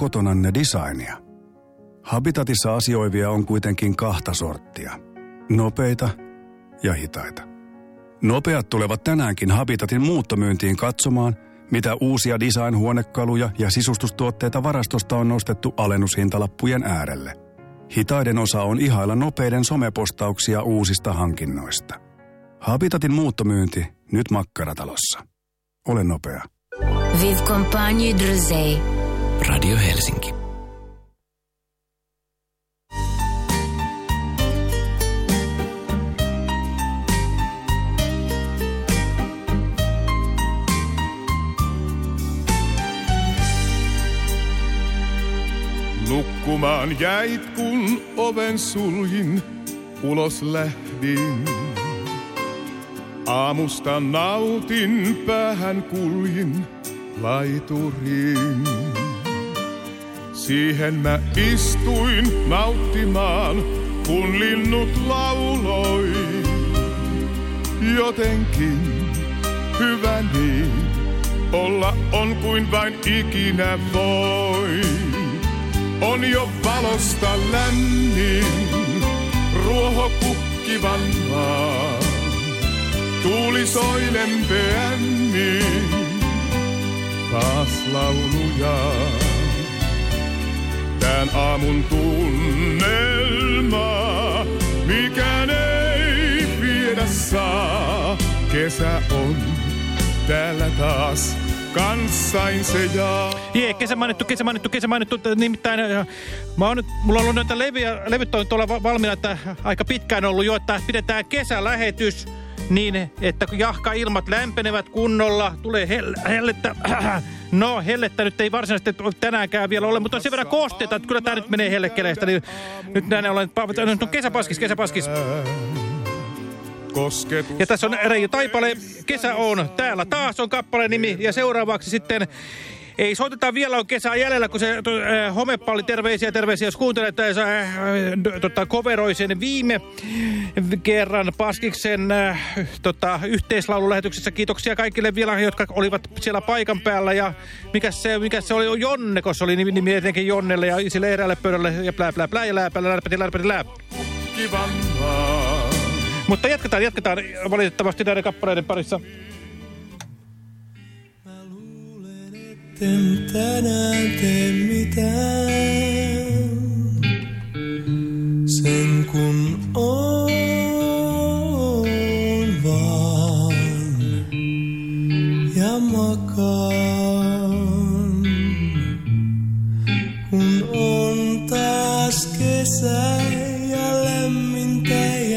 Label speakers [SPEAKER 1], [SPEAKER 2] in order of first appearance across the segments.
[SPEAKER 1] kotonanne designia. Habitatissa asioivia on kuitenkin kahta sorttia. Nopeita ja hitaita. Nopeat tulevat tänäänkin Habitatin muuttomyyntiin katsomaan, mitä uusia design-huonekaluja ja sisustustuotteita varastosta on nostettu alennushintalappujen äärelle. Hitaiden osa on ihailla nopeiden somepostauksia uusista hankinnoista. Habitatin muuttomyynti nyt Makkaratalossa. Ole nopea.
[SPEAKER 2] Viv Compagnie
[SPEAKER 3] Radio Helsinki.
[SPEAKER 4] Nukkumaan jäit, kun oven suljin, ulos lähdin. Aamusta nautin, päähän kuljin laituriin. Siihen mä istuin nauttimaan, kun linnut lauloi. Jotenkin hyvä niin, olla on kuin vain ikinä voi. On jo valosta lämmin, ruoho kukkivan maan. Tuuli soi lempeämmin, taas lauluja. Tän aamun tunnelma, mikään ei viedä saa. Kesä on täällä taas kanssain se jaa.
[SPEAKER 5] Jee, kesä mainittu, kesä mainittu, kesä mainittu. Nimittäin äh, mä oon mulla on ollut näitä leviä, levyt on tuolla valmiina, että aika pitkään ollut jo, että pidetään kesälähetys niin, että jahka ilmat lämpenevät kunnolla, tulee hell hellettä, no hellettä nyt ei varsinaisesti tänäänkään vielä ole, mutta on sen verran kosteita, että kyllä tämä nyt menee hellekeleistä, niin nyt näin olen, no kesäpaskis, kesäpaskis. Ja tässä on Reijo Taipale, Kesä on täällä taas on kappaleen nimi ja seuraavaksi sitten ei soiteta vielä, on kesää jäljellä, kun se äh, homepalli, terveisiä, terveisiä, jos kuuntelet, että äh, tota, coveroi sen viime kerran Paskiksen äh, tota, yhteislaululähetyksessä. Kiitoksia kaikille vielä, jotka olivat siellä paikan päällä. Ja mikä se, mikä se oli, Jonne, kun se oli nimi, nimi etenkin Jonnelle ja sille eräälle pöydälle ja plää, plää, plää ja lääpäällä, lärpäti, lärpäti, lää. Mutta jatketaan, jatketaan valitettavasti näiden kappaleiden parissa.
[SPEAKER 6] Etten tänään tee mitään. Sen kun on vaan ja makaan. Kun on taas kesä ja lämmintä ja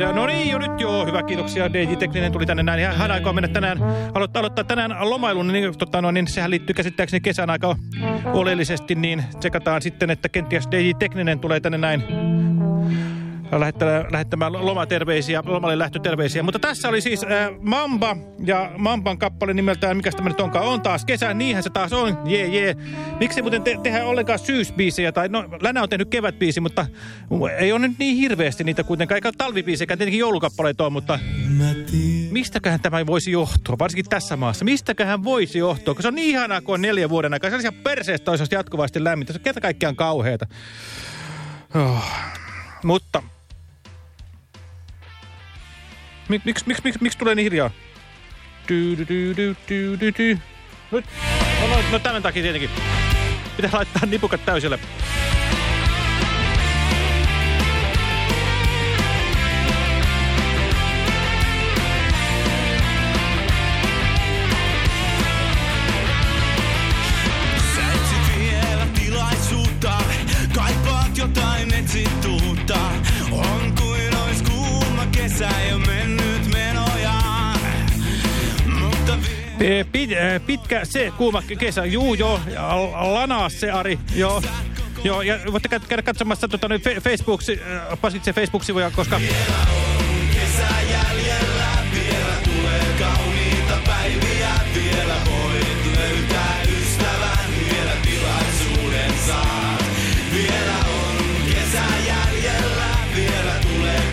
[SPEAKER 6] jo jo
[SPEAKER 5] no niin, jo nyt hyvä, kiitoksia. DJ Tekninen tuli tänne näin. Hän aikoo mennä tänään, aloittaa, aloittaa tänään lomailun, niin, tota, no, niin sehän liittyy käsittääkseni kesän aika oleellisesti, niin tsekataan sitten, että kenties DJ Tekninen tulee tänne näin lähettämään, lomaterveisiä, lomalle lähtöterveisiä. Mutta tässä oli siis äh, Mamba ja Mamban kappale nimeltään, mikä tämä nyt onkaan, on taas kesä, niinhän se taas on, jee jee. Miksi muuten te tehdä ollenkaan syysbiisejä, tai no Länä on tehnyt kevätbiisi, mutta ei ole nyt niin hirveästi niitä kuitenkaan, eikä talvibiisejäkään, tietenkin joulukappaleita on, mutta mistäköhän tämä voisi johtua, varsinkin tässä maassa, mistäköhän voisi johtua, kun se on niin ihanaa, kun on neljä vuoden aikaa, sellaisia perseestä olisi jatkuvasti lämmintä, se on kerta kaikkiaan kauheata. Oh. Mutta Mik, miksi miksi miksi miksi tulee niin hiljaa? No, no, no tämän takia tietenkin. Pitää laittaa nipukat täysille. Pit, äh, pitkä se kuuma kesä, juu joo, lanaa se Ari, joo. Joo, ja voitte kä- käydä katsomassa tota, nyt fe- Facebook, äh, Pasitse Facebook-sivuja, koska...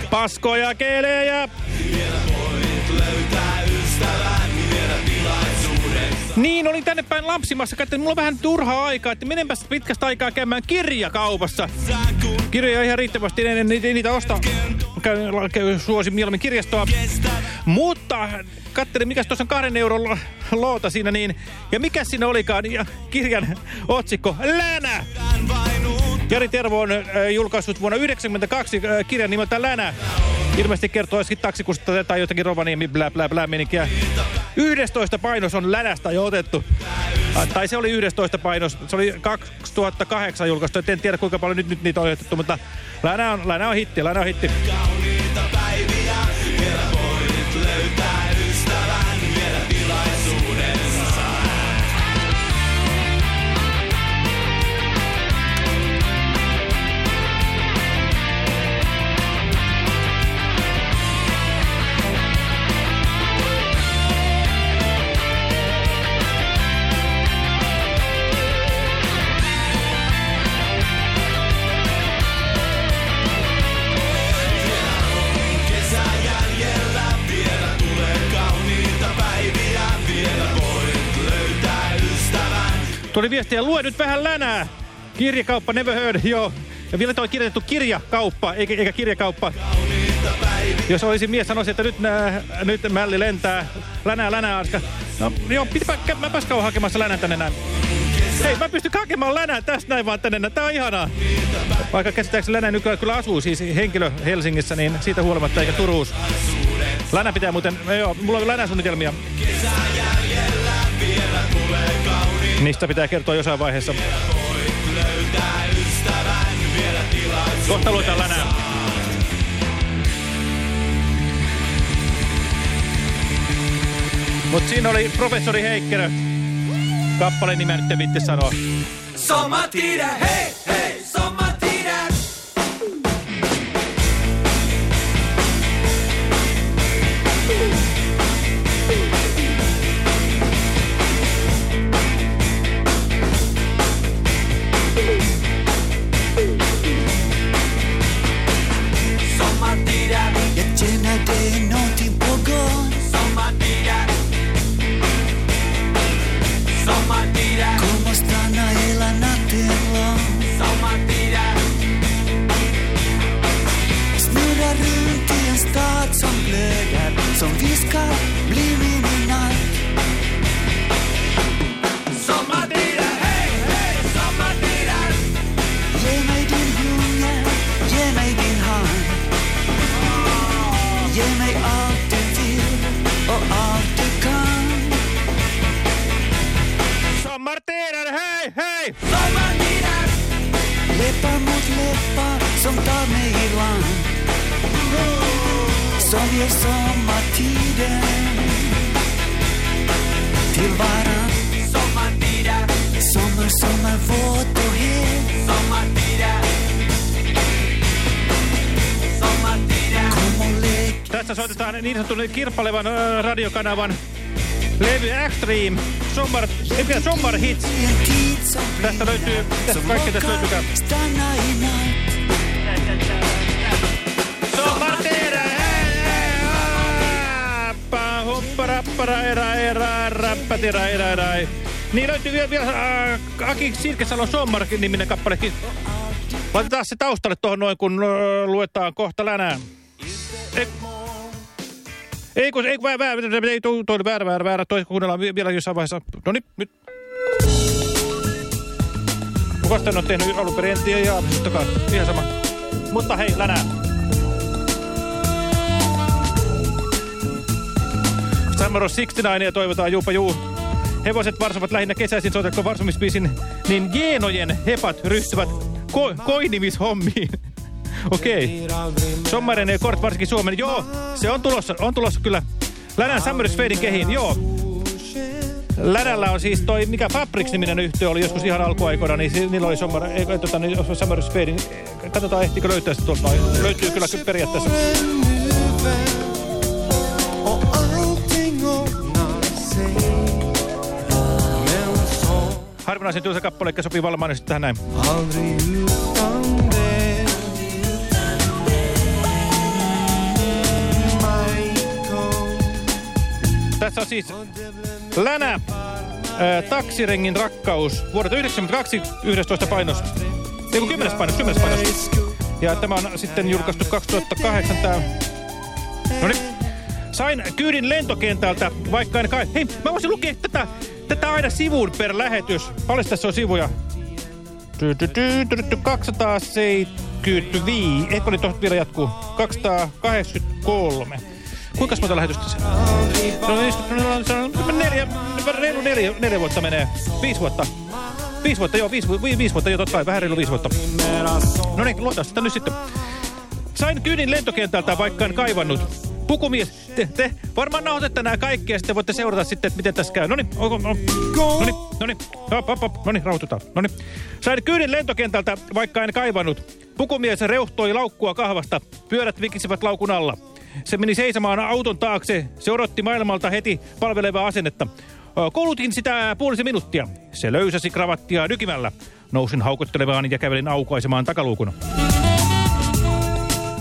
[SPEAKER 5] Paskoja kelejä. Niin, olin tänne päin lapsimassa. Katsoin, mulla on vähän turhaa aikaa, että menenpäs pitkästä aikaa käymään kirjakaupassa. Kirjoja ihan riittävästi, en, en niitä, niitä osta. Käyn, käyn, suosin mieluummin kirjastoa. Mutta katselin, mikä tuossa on kahden euron lo- loota siinä, niin... Ja mikä siinä olikaan? Ja kirjan otsikko, Länä! Jari Tervo on julkaissut vuonna 1992 äh, kirjan nimeltä Länä. Ilmeisesti kertoo joskin taksikusta tai jotakin Rovaniemi blä blä blä meninkiä. 11 painos on Länästä jo otettu. Äh, tai se oli 11 painos. Se oli 2008 julkaistu. En tiedä kuinka paljon nyt, nyt niitä on otettu, mutta Länä on, Länä on hitti, Länä on hitti. Tuli viestiä, lue nyt vähän länää. Kirjakauppa Never Heard, joo. Ja vielä toi kirjoitettu kirjakauppa, eikä, eikä kirjakauppa. Jos olisi mies, sanoisi, että nyt, nää, nyt mälli lentää. Länää, länää, Arska. No joo, pitääpä, mäpäs kauan hakemassa länän tänne näin. Hei, mä pystyn hakemaan länää tästä näin vaan tänne. Tää on ihanaa. Vaikka käsittääkseni länä nykyään kyllä asuu siis henkilö Helsingissä, niin siitä huolimatta eikä Turuus. Länä pitää muuten, joo, mulla on länäsuunnitelmia. Niistä pitää kertoa jossain vaiheessa. Kohta luetaan länää. Mut siinä oli professori Heikkilä. Kappale nimeä nyt vitti sanoa.
[SPEAKER 7] Sommartider, hej, hej, som tar mig i land Som ger sommartiden till varann. Sommartider Sommar som är våt och het. Sommartider Sommartider Kom och lek.
[SPEAKER 5] Tässä soitetaan niin sanotun kirppalevan radiokanavan levy Extreme. Sommar, ei mikä Sommar Hits. Tästä löytyy, tästä kaikki tästä löytyykään. Era, era, rappatira, era, era. Niin löytyy vielä, vielä äh, Aki Sirkesalon Sommar-niminen kappalekin. Laitetaan se taustalle tuohon noin, kun äh, luetaan kohta länään. Ei, kun, ei kun väärä, väärä, ei toi, oli väärä, väärä, väärä, toi kuunnellaan vi- vielä jossain vaiheessa. No niin, nyt. Kukas tän on tehnyt alun perin, en tiedä, jaa, totta ihan sama. Mutta hei, länää. Summer of 69 ja toivotaan juupa juu. Hevoset varsovat lähinnä kesäisin soitatko varsomispiisin, niin jeenojen hepat ryhtyvät ko koinimishommiin. Okei. Okay. Sommarinen ja kort varsinkin Suomen. Joo, se on tulossa, on tulossa kyllä. Länän Summer Fading kehiin, joo. Länällä on siis toi, mikä Fabrics-niminen yhtiö oli joskus ihan alkuaikoina, niin niillä oli Summer, ei, tota, niin, Summer Spade. Katsotaan, ehtikö löytää se tuolta. Löytyy kyllä periaatteessa. Harvinaisen tylsä kappale, joka sopii valmaisesti tähän näin. Tässä on siis Länä, ää, taksirengin rakkaus, vuodelta 92, 11 painos. Ei kun 10 painos, 10 painos. Ja tämä on sitten julkaistu 2008 tää. No niin. Sain kyydin lentokentältä, vaikka en kai... Hei, mä voisin lukea tätä, tätä aina sivuun per lähetys. Paljon tässä on sivuja? Ty, ty, ty, ty, ty, 275. Eikö niin tuosta vielä jatkuu? 283. Kuinka monta lähetystä se? No, neljä, reilu neljä, neljä vuotta menee. Viisi vuotta. Viisi vuotta, joo, viisi, vi, viisi vuotta, joo, totta kai, vähän reilu viisi vuotta. No niin, luotaan sitä nyt sitten. Sain kyydin lentokentältä, vaikka en kaivannut. Pukumies, te, te varmaan nauhoitatte nämä kaikki ja sitten voitte seurata sitten, että miten tässä käy. No niin, no niin, no niin, hop, hop, hop, no niin, rauhoitutaan. No niin. Sain kyydin lentokentältä, vaikka en kaivannut. Pukumies reuhtoi laukkua kahvasta. Pyörät vikisivät laukun alla. Se meni seisomaan auton taakse. Se odotti maailmalta heti palvelevaa asennetta. Koulutin sitä puolisen minuuttia. Se löysäsi kravattia nykimällä. Nousin haukottelevaan ja kävelin aukaisemaan takaluukun.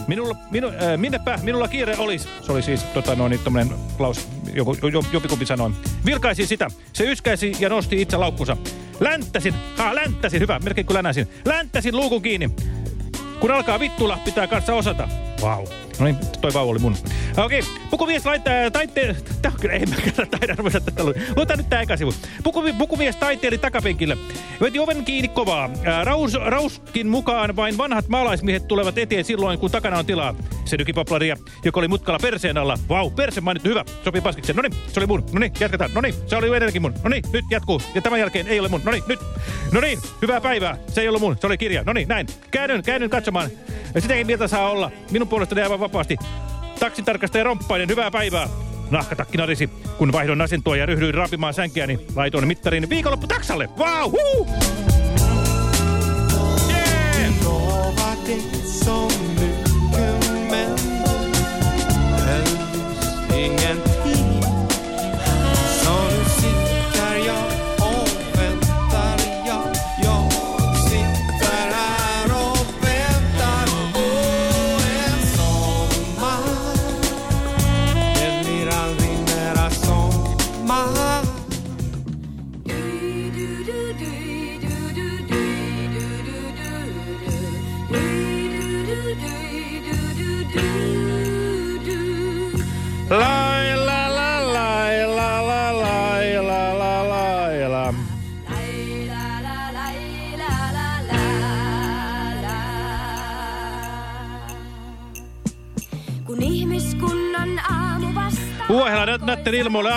[SPEAKER 5] Minulla, minu, äh, minnepä minulla kiire olisi. Se oli siis tota, noin, niin, tommonen laus, joku, jo, jopikumpi sanoi. Vilkaisin sitä. Se yskäisi ja nosti itse laukkunsa. Länttäsin, ha, länttäsin, hyvä, melkein kuin länäsin. Länttäsin luukun kiinni. Kun alkaa vittula, pitää kanssa osata. Vau. Wow. No niin, toi vau oli mun. Okei, okay. pukumies laittaa taitteen... Tää on kyllä, ei mä kerran taida ruveta tätä lu... Nyt tää eka sivu. Pukuvi, pukumies taiteili takapenkille. Veti oven kiinni kovaa. Ää, Raus, rauskin mukaan vain vanhat maalaismiehet tulevat eteen silloin, kun takana on tilaa. Se nykipoplaria, joka oli mutkalla perseen alla. Vau, wow, perse mainittu, hyvä. Sopii paskikseen. No niin, se oli mun. No niin, jatketaan. No niin, se oli edelleenkin mun. No niin, nyt jatkuu. Ja tämän jälkeen ei ole mun. No niin, nyt. No niin, hyvää päivää. Se ei ollut mun, se oli kirja. No niin, näin. Käännyn, käännyn katsomaan. Sitäkin mieltä saa olla. Minun puolestani aivan vapaasti. Taksin tarkastaja Romppainen, hyvää päivää. Nahkatakki narisi. Kun vaihdon asentoa ja ryhdyin raapimaan sänkeäni, laitoin mittarin viikonloppu taksalle. Vau, wow! Yeah!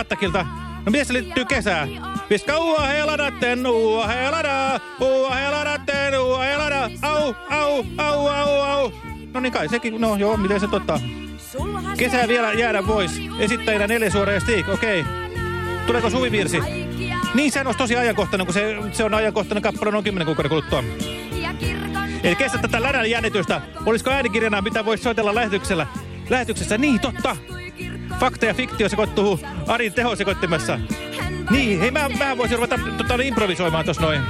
[SPEAKER 5] Attakilta. No mies se liittyy kesään. Piska uahela nätten, uahela da, uahela nätten, uahela da, au, au, au, au, au. No niin kai sekin, no joo, miten se totta. Kesää vielä jäädä vois. Esittäjänä Nelesuora ja okei. Okay. Tuleeko suvivirsi? Niin, sehän olisi tosi ajankohtainen, kun se, se on ajankohtainen kappale noin 10 kuukauden kuluttua. Eli kestä tätä länän jännitystä. Olisiko äänikirjana, mitä voisi soitella lähetyksellä? Lähetyksessä, niin totta. Fakta ja fiktio sekoittuu Arin tehosekoittimessa. Niin, hei mä, mä voisin ruveta tota, improvisoimaan tossa noin.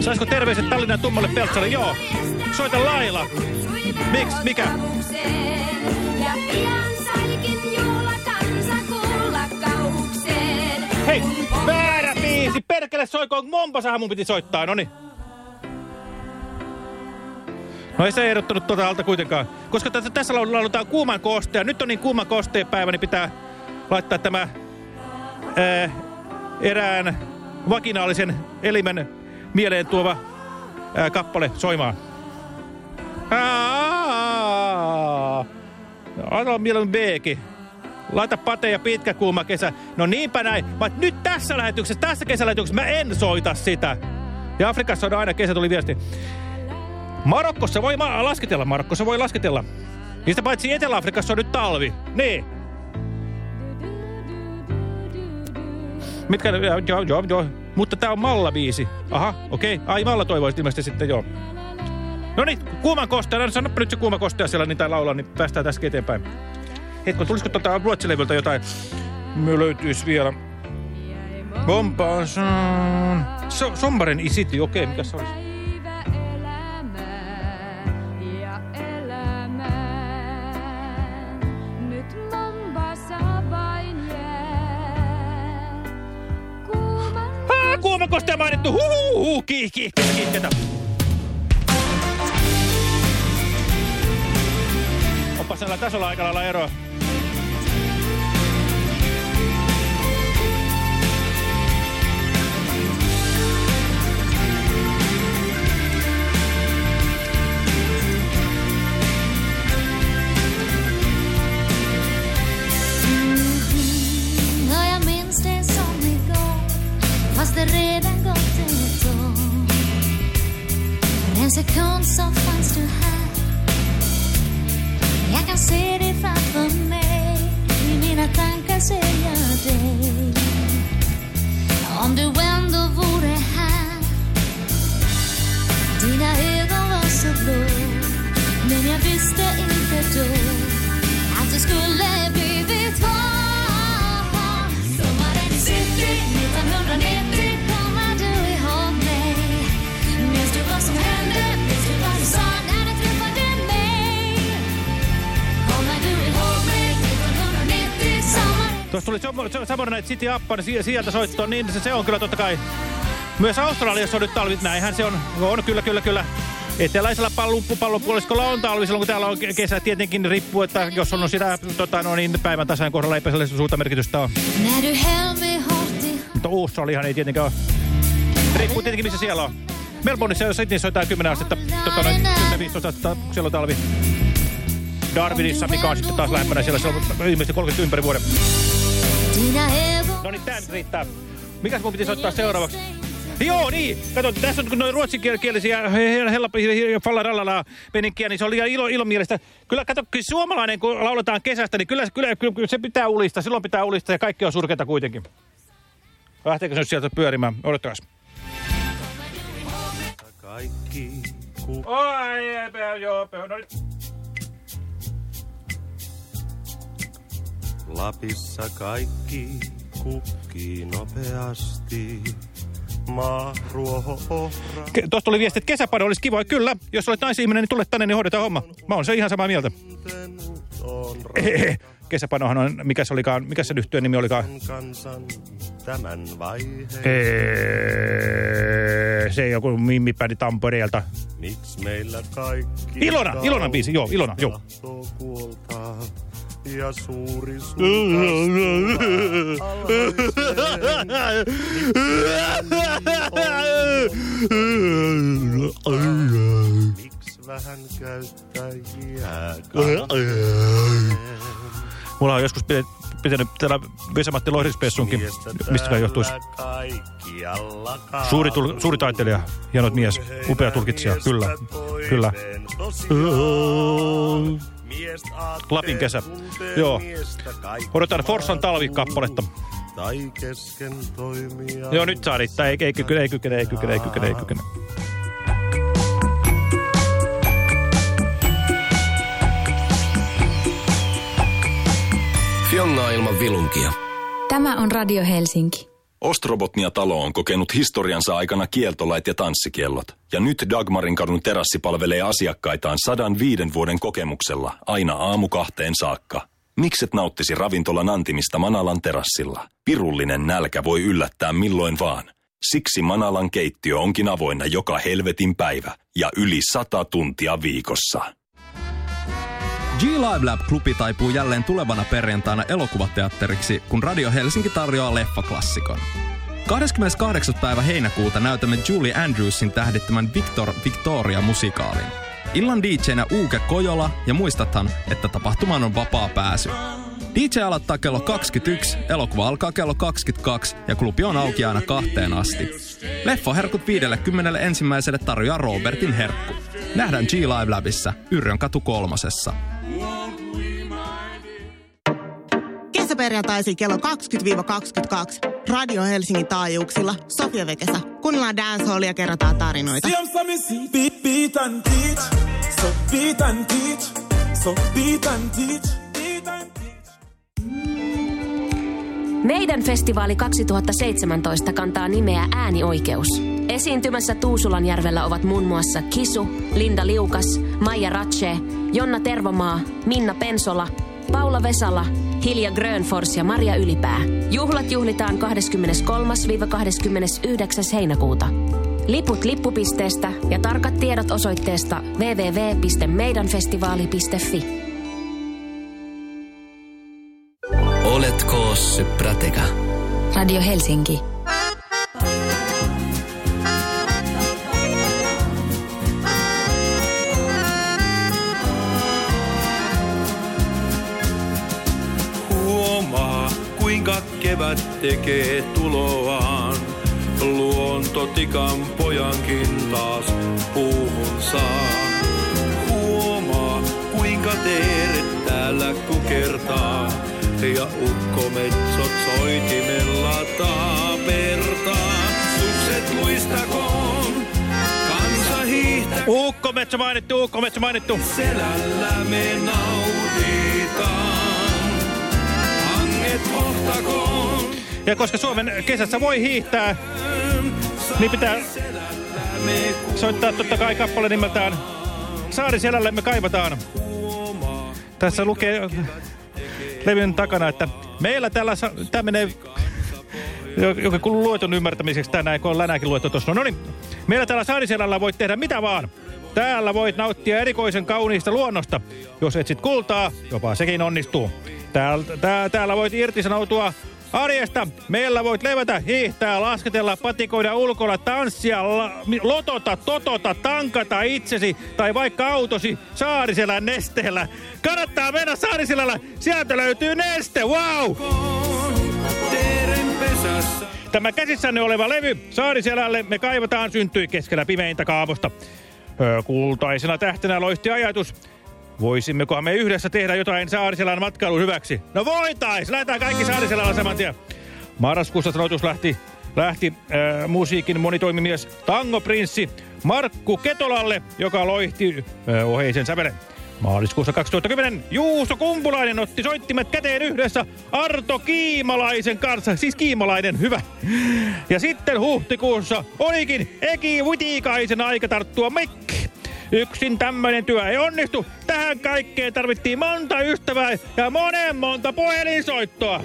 [SPEAKER 5] Saisiko terveiset Tallinnan tummalle peltsalle? Joo. Soita Laila. Miks? Mikä? Hei, väärä biisi! Perkele soikoon, Mombasahan mun piti soittaa, noni. No ei se ehdottanut tuota alta kuitenkaan. Koska tässä, tässä lauletaan kuuman kosteen. Nyt on niin kuuman kosteen päivä, niin pitää laittaa tämä ää, erään vakinaalisen elimen mieleen tuova ää, kappale soimaan. Aa, Anna mieluummin Bkin. Laita pate ja pitkä kuuma kesä. No niinpä näin. Mutta nyt tässä lähetyksessä, tässä kesälähetyksessä mä en soita sitä. Ja Afrikassa on aina kesä, tuli viesti. Marokkossa voi ma lasketella, Marokkossa voi lasketella. Niistä paitsi Etelä-Afrikassa on nyt talvi. Niin. Mitkä, joo, joo, joo. Mutta tää on Malla-biisi. Aha, okei. Okay. Ai Malla toivoisi ilmeisesti sitten, joo. No niin, kuuman kostea. Sanoppa nyt se kuuma kostea siellä, niin tai laulaa, niin päästään tästä eteenpäin. Hetko, tulisiko tuota ruotsilevyltä jotain? Me löytyisi vielä. Bombas. So, Sommaren i City, okei, okay, mikä se olisi? Kuuma kostea mainittu. Huhuhu, kiih, kiih, kiih, kiih, kiih. Onpa tasolla aika lailla eroa.
[SPEAKER 8] Fast det redan gått ett år. För en sekund så fanns du här. Jag kan se dig framför mig. I mina tankar ser jag dig. Om du ändå vore här
[SPEAKER 5] Tuossa tuli Night City Appa, niin si- sieltä soittoon, niin se, se on kyllä totta kai. Myös Australiassa on nyt talvit, näinhän se on. On kyllä, kyllä, kyllä. Eteläisellä pallon, pallonpuoliskolla on talvi silloin, kun täällä on ke- kesä. Tietenkin riippuu, että jos on sitä tota, no niin, päivän tasan kohdalla ei sellaista suurta merkitystä ole. Mutta Australiahan ei tietenkään ole. Riippuu tietenkin, missä siellä on. Melbourneissa ja Sydneyssä jotain 10 astetta, tota, noin 10-15 astetta, kun siellä on talvi. Darwinissa, mikä on sitten taas lähempänä siellä, siellä on ilmeisesti 30 ympäri vuoden. No niin, tää nyt riittää. Mikäs mun piti soittaa seuraavaksi? Joo, niin. Kato, tässä on kun noin ruotsinkielisiä hella fallarallala meninkiä, niin se on liian ilo, ilomielistä. Kyllä, kato, kyllä suomalainen, kun lauletaan kesästä, niin kyllä, kyllä, kyllä, se pitää ulista. Silloin pitää ulista ja kaikki on surkeita kuitenkin. Lähteekö se nyt sieltä pyörimään? Odottakas.
[SPEAKER 9] Kaikki.
[SPEAKER 5] Oi, joo, no nyt.
[SPEAKER 9] Lapissa kaikki kukkii nopeasti. Maa, ruoho, ohra.
[SPEAKER 5] Ke- Tuosta oli viesti, että kesäpano olisi kiva. Kyllä, jos olet naisihminen, niin tule tänne, niin hoidetaan homma. Mä oon se ihan samaa mieltä. Kesäpanohan on, mikä se olikaan, mikä se yhtyön nimi olikaan?
[SPEAKER 9] kansan tämän.
[SPEAKER 5] Eee, se joku mimmipädi Tampereelta.
[SPEAKER 9] Miks meillä kaikki...
[SPEAKER 5] Ilona, Ilonan biisi, joo, Ilona, joo.
[SPEAKER 9] Ja suuri Miksi vähän käyttäjiä
[SPEAKER 5] Mulla on joskus pitänyt, pitänyt täällä Vesamatti Lohdispessunkin, mistä johtuisi. Suuri, tul, suuri taiteilija, hieno mies, upea tulkitsija, kyllä, kyllä. Lapin kesä, joo. Odotan Forssan talvikappaletta.
[SPEAKER 9] Tai kesken toimia.
[SPEAKER 5] Joo, nyt saa riittää, ei, ei kykene, ei kykene, ei kykene, ei kykene, ei kykene.
[SPEAKER 3] Fiongaa ilman vilunkia.
[SPEAKER 2] Tämä on Radio Helsinki.
[SPEAKER 10] Ostrobotnia-talo on kokenut historiansa aikana kieltolait ja tanssikiellot. Ja nyt Dagmarin kadun terassi palvelee asiakkaitaan 105 vuoden kokemuksella aina aamu kahteen saakka. Mikset nauttisi ravintolan antimista Manalan terassilla? Pirullinen nälkä voi yllättää milloin vaan. Siksi Manalan keittiö onkin avoinna joka helvetin päivä ja yli sata tuntia viikossa.
[SPEAKER 11] G-Live Lab-klubi taipuu jälleen tulevana perjantaina elokuvateatteriksi, kun Radio Helsinki tarjoaa leffaklassikon. 28. päivä heinäkuuta näytämme Julie Andrewsin tähdittämän Victor Victoria-musikaalin. Illan DJnä Uuke Kojola ja muistathan, että tapahtumaan on vapaa pääsy. DJ aloittaa kello 21, elokuva alkaa kello 22 ja klubi on auki aina kahteen asti. Leffaherkut 50 ensimmäiselle tarjoaa Robertin herkku. Nähdään G-Live Labissa, Yrjön katu kolmosessa.
[SPEAKER 12] Kesäperjantaisin kello 20-22. Radio Helsingin taajuuksilla Sofia Vekesa. Kuunnellaan dancehallia ja kerrotaan tarinoita.
[SPEAKER 13] Beat and teach. So beat and teach. So beat and teach.
[SPEAKER 14] Meidän festivaali 2017 kantaa nimeä Äänioikeus. Esiintymässä Tuusulanjärvellä ovat muun muassa Kisu, Linda Liukas, Maija Ratche, Jonna Tervomaa, Minna Pensola, Paula Vesala, Hilja Grönfors ja Maria Ylipää. Juhlat juhlitaan 23-29. heinäkuuta. Liput lippupisteestä ja tarkat tiedot osoitteesta www.meidänfestivaali.fi.
[SPEAKER 3] Oletko Prateka?
[SPEAKER 2] Radio Helsinki.
[SPEAKER 15] Huomaa, kuinka kevät tekee tuloaan. Luontotikan pojankin taas puuhun saa. Huomaa, kuinka teeret täällä kukertaa. Ja ukkometsot soitimella taapertaa. Sukset luistakoon, kansa hiihtää.
[SPEAKER 5] Ukkometso mainittu, ukkometso mainittu.
[SPEAKER 15] Selällä me nautitaan. Hanget hohtakoon.
[SPEAKER 5] Ja koska Suomen kesässä voi hiihtää, niin pitää soittaa totta kai kappale nimeltään Saariselälle me kaivataan. Tässä lukee levyn takana, että meillä täällä, sa- tää menee joka kuuluu luetun ymmärtämiseksi tänään, kun on länääkin luettu tuossa. No niin, meillä täällä Saariselällä voit tehdä mitä vaan. Täällä voit nauttia erikoisen kauniista luonnosta. Jos etsit kultaa, jopa sekin onnistuu. Täällä, tää, täällä voit irtisanoutua arjesta. Meillä voit levätä, hiihtää, lasketella, patikoida ulkona, tanssia, lotota, totota, tankata itsesi tai vaikka autosi Saariselän nesteellä. Kannattaa mennä Saariselällä, sieltä löytyy neste, wow! Tämä käsissänne oleva levy Saariselälle me kaivataan syntyi keskellä pimeintä kaavosta. Kultaisena tähtenä loisti ajatus. Voisimmekohan me yhdessä tehdä jotain Saariselän matkailun hyväksi? No voitais! Lähdetään kaikki Saariselällä saman tien. Marraskuussa sanoitus lähti, lähti äh, musiikin monitoimimies Tango-prinssi Markku Ketolalle, joka loihti äh, oheisen sävelen. Maaliskuussa 2010 Juuso Kumpulainen otti soittimet käteen yhdessä Arto Kiimalaisen kanssa. Siis Kiimalainen, hyvä. Ja sitten huhtikuussa olikin Eki Vutikaisen aika tarttua mikki. Yksin tämmöinen työ ei onnistu. Tähän kaikkeen tarvittiin monta ystävää ja monen monta puhelinsoittoa.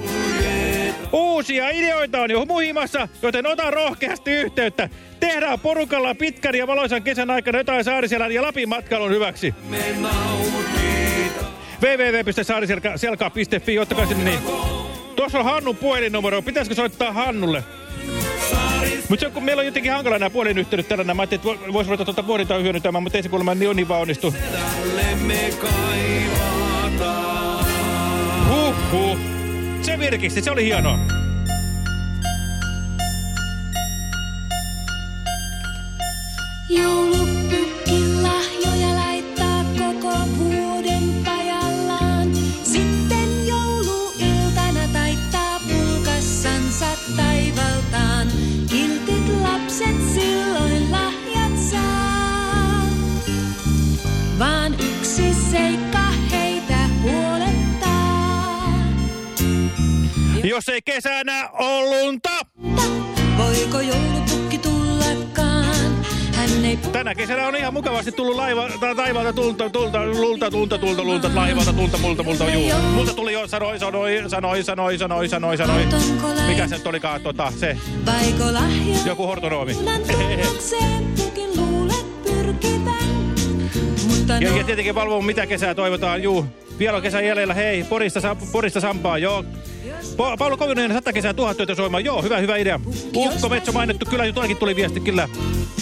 [SPEAKER 5] Uusia ideoita on jo muhimassa, joten ota rohkeasti yhteyttä. Tehdään porukalla pitkän ja valoisan kesän aikana jotain Saariselän ja Lapin matkailun hyväksi. www.saariselka.fi, ottakaa sinne niin. Tuossa on Hannun puhelinnumero. Pitäisikö soittaa Hannulle? Mutta se on, kun meillä on jotenkin hankala nämä puhelinyhteydet tällä, mä ajattelin, että voisi ruveta tuota puhelinta hyödyntämään, mutta ei se kuulemma niin, niin vaan onnistu. Huhhuh. Se virkisti, se oli hienoa.
[SPEAKER 8] Joulupukki lahjoja
[SPEAKER 5] kesänä on ihan mukavasti tullut laiva, ta, taivaalta tulta, tulta, lulta, tulta, tulta, lulta, laivalta, tulta, multa, multa, juu. Multa tuli jo, sanoi, sanoi, sanoi, sanoi, sanoi, sanoi, sanoi. Mikä se nyt olikaan, tota, se, joku hortonoomi. Ja, ja tietenkin valvon, mitä kesää toivotaan, juu. Vielä on kesän jäljellä, hei, Porista, Porista Sampaa, joo. Pa Paolo Kovinen, sata kesää, tuhat työtä soimaan, joo, hyvä, hyvä idea. Ukko Metso mainittu, kyllä, tuollakin tuli viesti, kyllä.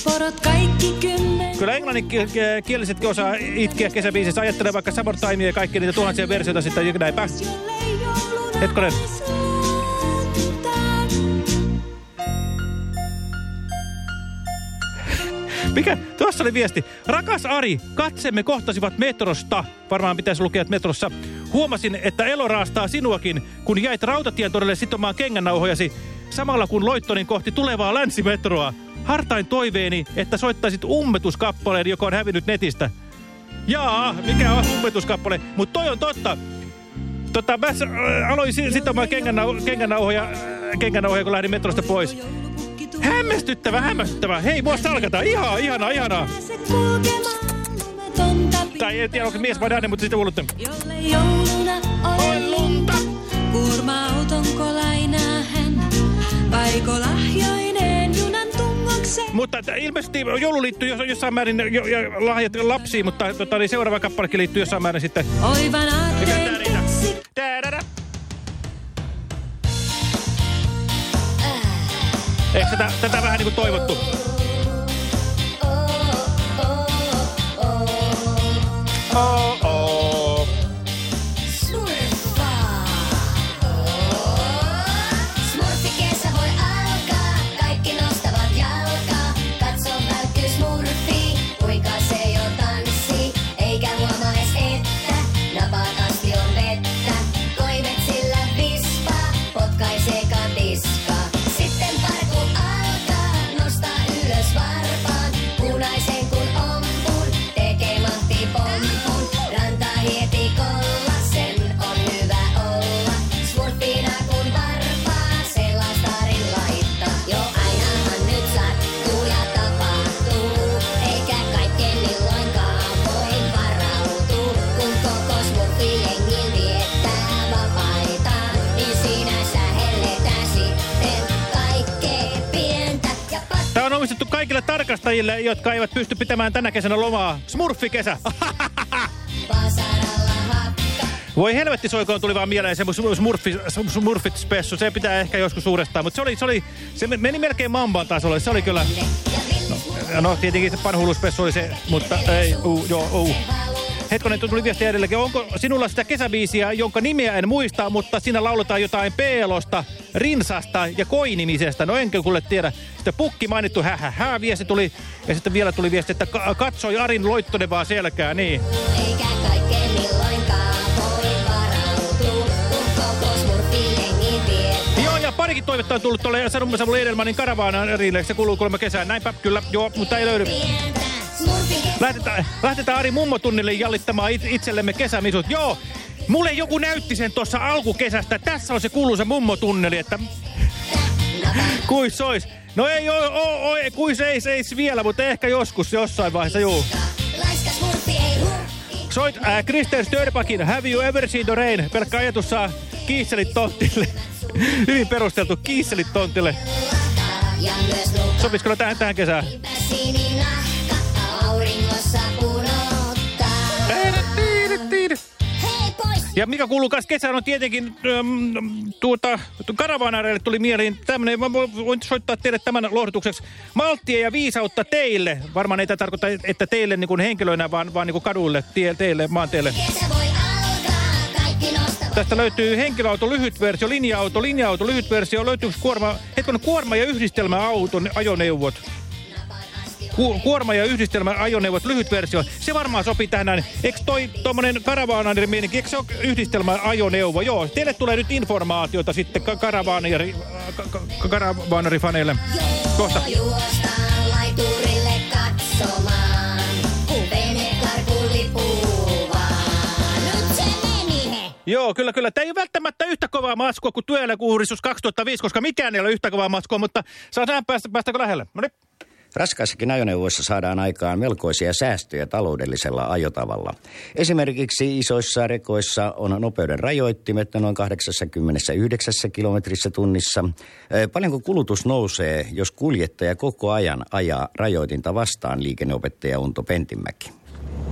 [SPEAKER 8] porot kaikki kymmen.
[SPEAKER 5] Kyllä englanninkielisetkin osaa itkeä kesäbiisissä, ajattelee vaikka Summertimea ja kaikki niitä tuhansia versioita sitten, näinpä. Hetkonen. Mikä? Tuossa oli viesti. Rakas Ari, katsemme kohtasivat metrosta. Varmaan pitäisi lukea että metrossa. Huomasin, että elo raastaa sinuakin, kun jäit rautatien todelle sitomaan kengännauhojasi. samalla kun loittonin kohti tulevaa länsimetroa. Hartain toiveeni, että soittaisit ummetuskappaleen, joka on hävinnyt netistä. Jaa, mikä on ummetuskappale? Mutta toi on totta. Tota, mä äh, aloin si sitomaan kengännau kengännauhoja, äh, kengännauhoja, kun lähdin metrosta pois. Hämmästyttävä, hämmästyttävä. Hei, mua salkataan. Ihanaa, ihanaa, ihanaa. Tai en tiedä, onko mies vai nainen, mutta sitten kuulutte.
[SPEAKER 8] Jolle jouluna
[SPEAKER 5] Mutta ilmeisesti joulu liittyy jos, jossain määrin jo, jo, lahjat lapsiin, mutta tota, niin seuraava kappalekin liittyy jossain määrin sitten.
[SPEAKER 8] Oivan aatteen.
[SPEAKER 5] Eikö tätä, tätä vähän niin kuin toivottu? Oh, oh. Tarkastajille, jotka eivät pysty pitämään tänä kesänä lomaa. Smurfikesä. Voi helvetti soikoon tuli vaan mieleen se smurfi, smurfit spessu. Se pitää ehkä joskus uudestaan, mutta se oli, se oli, se meni melkein mamban tasolle. Se oli kyllä, no, no tietenkin se panhuluspessu oli se, mutta ei, uu, joo, uu. Hetkonen, tuli viesti edelläkin. Onko sinulla sitä kesäbiisiä, jonka nimeä en muista, mutta siinä lauletaan jotain peelosta, rinsasta ja koinimisestä? No enkä kuule tiedä. Sitten pukki mainittu, hä, hä, hä, viesti tuli. Ja sitten vielä tuli viesti, että ka- katsoi Arin loittonevaa selkää, niin.
[SPEAKER 8] Eikä kaikkeen milloinkaan voi varautua, kun koko.
[SPEAKER 5] Joo, ja parikin toivetta on tullut tuolle Samu Samuel Edelmanin Karavaanarille. Se kuuluu kuulemma kesään. Näinpä, kyllä, joo, mutta ei löydy. Lähdetään, lähdetään Ari mummotunnille jallittamaan it, itsellemme kesämisut. Joo, mulle joku näytti sen tuossa alkukesästä. Tässä on se kuuluisa mummotunneli, että... Kuis sois. No ei oo, oo, oo, kuis ei seis vielä, mutta ehkä joskus jossain vaiheessa, juu.
[SPEAKER 8] Ei.
[SPEAKER 5] Soit äh, Kristen Störbakin Have You Ever Seen the Rain? Pelkkä ajatus saa kiisselit tontille. Hyvin perusteltu kiisselit tontille. Sopisiko tähän, tähän kesään? Ja mikä kuuluu kanssa kesään on tietenkin äm, tuota, karavaanareille tuli mieleen tämmönen, mä voin soittaa teille tämän lohdutukseksi. Malttia ja viisautta teille. Varmaan ei tämä tarkoita, että teille niin kuin henkilöinä, vaan, vaan niin kuin kaduille, tie, teille, maanteille. Tästä löytyy henkilöauto lyhyt versio, linja-auto, linja-auto lyhyt versio. Löytyy kuorma, hetkinen, kuorma- ja yhdistelmäauton ajoneuvot. Ku, kuorma- ja yhdistelmäajoneuvot, lyhyt versio. Se varmaan sopii tähän. Eikö toi tommonen karavaanari meininki, eikö se ole yhdistelmäajoneuvo? Joo, teille tulee nyt informaatiota sitten ka karavaanari, ka ka karavaanarifaneille. Kohta. Joo, kyllä, kyllä. Tämä ei ole välttämättä yhtä kovaa matskua kuin työeläkeuudistus 2005, koska mikään ei ole yhtä kovaa matskua, mutta saa nähdä päästä, päästäkö lähelle. No niin.
[SPEAKER 16] Raskaissakin ajoneuvoissa saadaan aikaan melkoisia säästöjä taloudellisella ajotavalla. Esimerkiksi isoissa rekoissa on nopeuden rajoittimet noin 89 kilometrissä tunnissa. Paljonko kulutus nousee, jos kuljettaja koko ajan ajaa rajoitinta vastaan, liikenneopettaja Unto Pentinmäki?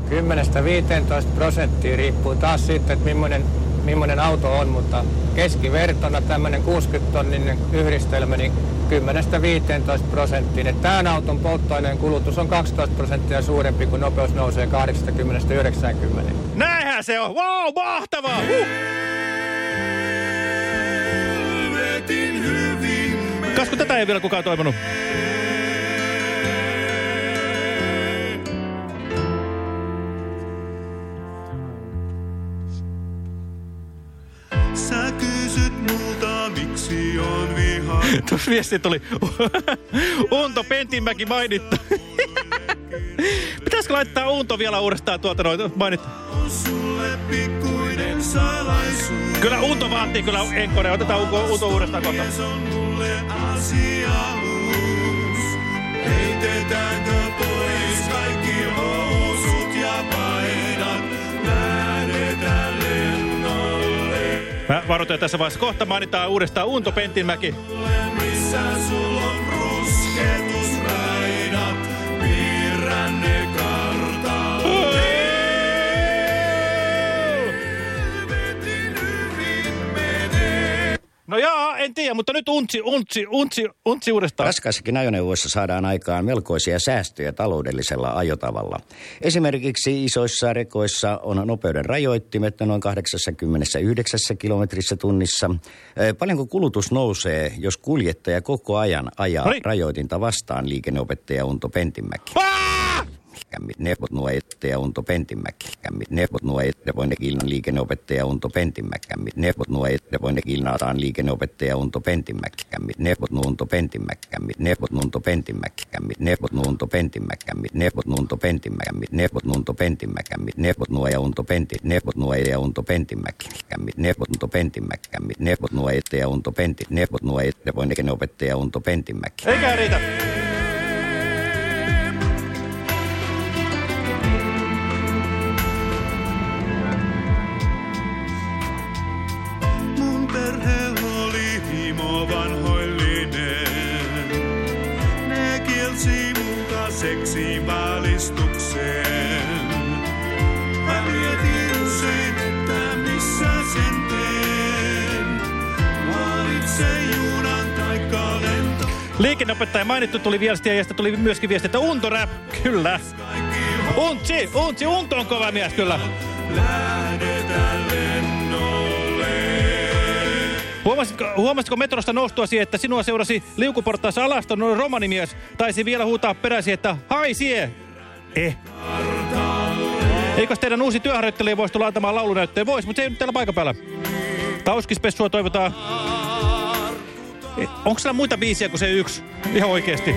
[SPEAKER 17] 10-15 prosenttia riippuu taas siitä, että millainen, millainen auto on, mutta keskivertona tämmöinen 60-tonninen yhdistelmä, niin 10-15 prosenttiin. Tämän auton polttoaineen kulutus on 12 prosenttia suurempi, kun nopeus nousee 80-90.
[SPEAKER 5] Näinhän se on. Wow, mahtavaa! Huh. Kas kun tätä ei vielä kukaan toivonut.
[SPEAKER 4] Sä kysyt multa, miksi on viha
[SPEAKER 5] Tuossa viesti tuli. Unto Pentinmäki mainittu. Pitäisikö laittaa Unto vielä uudestaan tuolta noin mainittu? Kyllä Unto vaatii kyllä Enkore. Otetaan Unto, Unto uudestaan kohta.
[SPEAKER 15] On. Heitetäänkö pois kaikki housut
[SPEAKER 5] Mä varoitan tässä vaiheessa. Kohta mainitaan uudestaan Unto Pentinmäki.
[SPEAKER 15] Missä sul on rusketusraidat?
[SPEAKER 5] No jaa, en tiedä, mutta nyt untsi, untsi, untsi, untsi uudestaan.
[SPEAKER 16] Raskaissakin ajoneuvoissa saadaan aikaan melkoisia säästöjä taloudellisella ajotavalla. Esimerkiksi isoissa rekoissa on nopeuden rajoittimet noin 89 kilometrissä tunnissa. Paljonko kulutus nousee, jos kuljettaja koko ajan ajaa
[SPEAKER 5] Noniin.
[SPEAKER 16] rajoitinta vastaan liikenneopettaja Unto Pentinmäki? Kämmit nepot nuo ettäjä Unto Pentinmäki. Kämmit nepot nuo ettäjä voin kilnan liikenneopettaja Unto Pentinmäki. Kämmit nuo ettäjä voin kilnataan liikenneopettaja Unto Pentinmäki. Kämmit nepot nuo Unto Pentinmäki. Kämmit nuo Unto Pentinmäki. Kämmit nepot nuo Unto Pentinmäki. Kämmit nepot nuo Unto Pentinmäki. Kämmit nepot nuo Unto Pentinmäki. Kämmit nepot nuo ja Unto Penti. Nepot nuo ja Unto Pentinmäki. Kämmit nepot Unto Pentinmäki. Kämmit nepot nuo ettäjä Unto Penti. Nepot nuo ettäjä voin liikenneopettaja Unto Pentinmäki.
[SPEAKER 5] Eikä riitä.
[SPEAKER 15] Valistukseen. Mä mietin usein, että missä sen teen. Valitse junan taikka lento.
[SPEAKER 5] Liikenneopettaja mainittu tuli viestiä ja tuli myöskin viesti, että Unto rap. Kyllä. Untsi, untsi, Unto on kova mies kyllä.
[SPEAKER 15] Lähdetään.
[SPEAKER 5] Huomasitko, huomasitko metrosta noustuasi, että sinua seurasi liukuportaassa alaston romanimies? Taisi vielä huutaa peräsi, että hai sie. Eh. Eikös teidän uusi työharjoittelija voisi tulla antamaan laulunäytteen? Vois, mutta se ei nyt täällä paikan päällä. Tauskispessua toivotaan. Eh, Onko siellä muita biisiä kuin se yksi? Ihan oikeesti.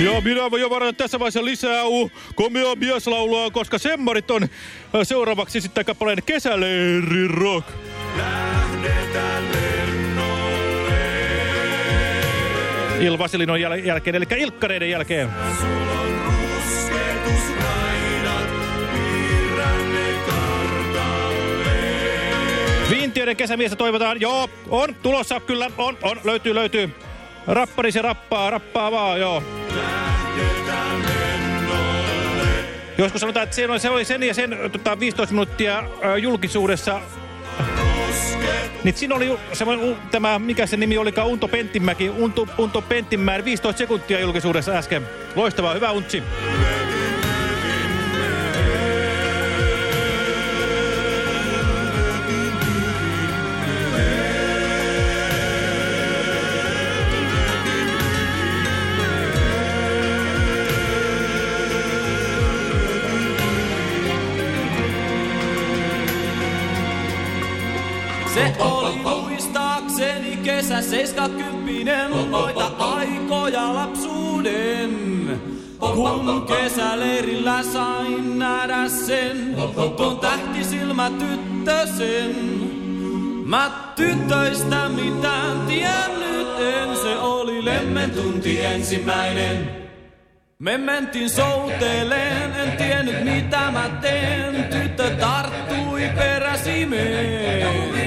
[SPEAKER 15] Viiniin.
[SPEAKER 5] Ja minä voin jo varata tässä vaiheessa lisää uu komea mieslaulua, koska semmarit on äh, seuraavaksi sitten kappaleen Kesäleiri Rock.
[SPEAKER 15] Lähdetään lennolle.
[SPEAKER 5] Ilvasilinon jäl jälkeen, eli ilkkareiden jälkeen.
[SPEAKER 15] Sulla on.
[SPEAKER 5] Viintiöiden kesämiestä toivotaan. Joo, on tulossa, kyllä, on, on, löytyy, löytyy. Rappari se rappaa, rappaa vaan, joo. Joskus sanotaan, että se oli, se oli sen ja sen tota, 15 minuuttia äh, julkisuudessa. Niin siinä oli semmoinen, tämä, mikä se nimi olikaan, Unto Penttimäki, Unto, Unto Penttimäen 15 sekuntia julkisuudessa äsken. Loistavaa, hyvä untsi.
[SPEAKER 18] Seiskakymppinen, noita aikoja lapsuuden. Kun kesäleirillä sain nähdä sen, tuon tähtisilmä tyttösen. Mä tytöistä mitään tiennyt en, se oli lemmen tunti ensimmäinen. Me mentiin souteleen, en tiennyt mitä mä teen. Tyttö tarttui peräsimeen.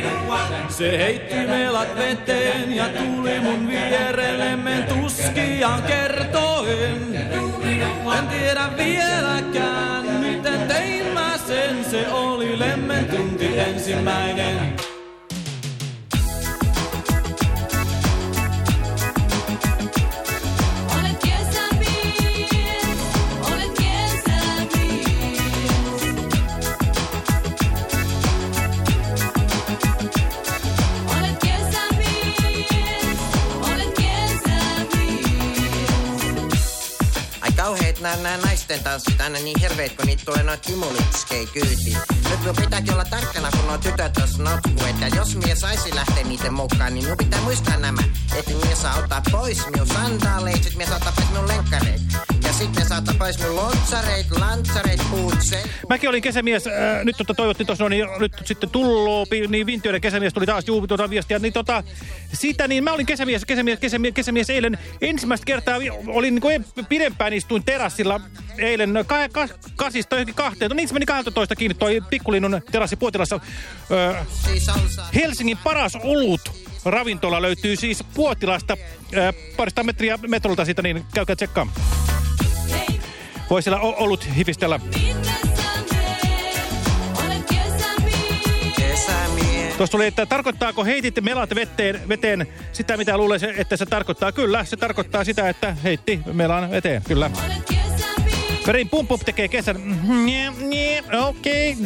[SPEAKER 18] Se heitti melat veteen ja tuli mun vierelle men tuskiaan kertoen. En tiedä vieläkään, miten tein mä sen. Se oli lemmen tunti ensimmäinen.
[SPEAKER 19] Nää, nää naisten tanssit aina niin hirveet, kun niitä tulee noit kimulitskei kyytiin. Nyt minun pitääkin olla tarkkana, kun nuo tytöt tossa notkuu, että jos mies saisi lähteä niiden mukaan, niin minun pitää muistaa nämä. Että mies saa ottaa pois minun sandaaleit, sit mies saa ottaa pois minun lenkkareit. Ja sit pois minun lontsareit, lantsareit, puutse.
[SPEAKER 5] Mäkin olin kesämies, äh, nyt tota, toivottiin tuossa, niin nyt sitten tulloo, niin Vintiöiden kesämies tuli taas juu, tuota viestiä, niin tota, siitä niin mä olin kesämies, kesämies, kesämies, kesämies eilen ensimmäistä kertaa, olin niin kuin pidempään istuin terassilla eilen ka, ka, kasista johonkin kahteen, no niin se meni 12 kiinni toi pikkulinnun terassi Puotilassa. Öö, Helsingin paras olut ravintola löytyy siis Puotilasta öö, parista metriä metrolta siitä, niin käykää tsekkaamaan. Voi siellä o- olut hifistellä. Tuossa tuli, että tarkoittaako heitit melat veteen, veteen sitä, mitä luulee, että se tarkoittaa. Kyllä, se tarkoittaa sitä, että heitti melan veteen, kyllä. Verin pum pum tekee kesän. Okei,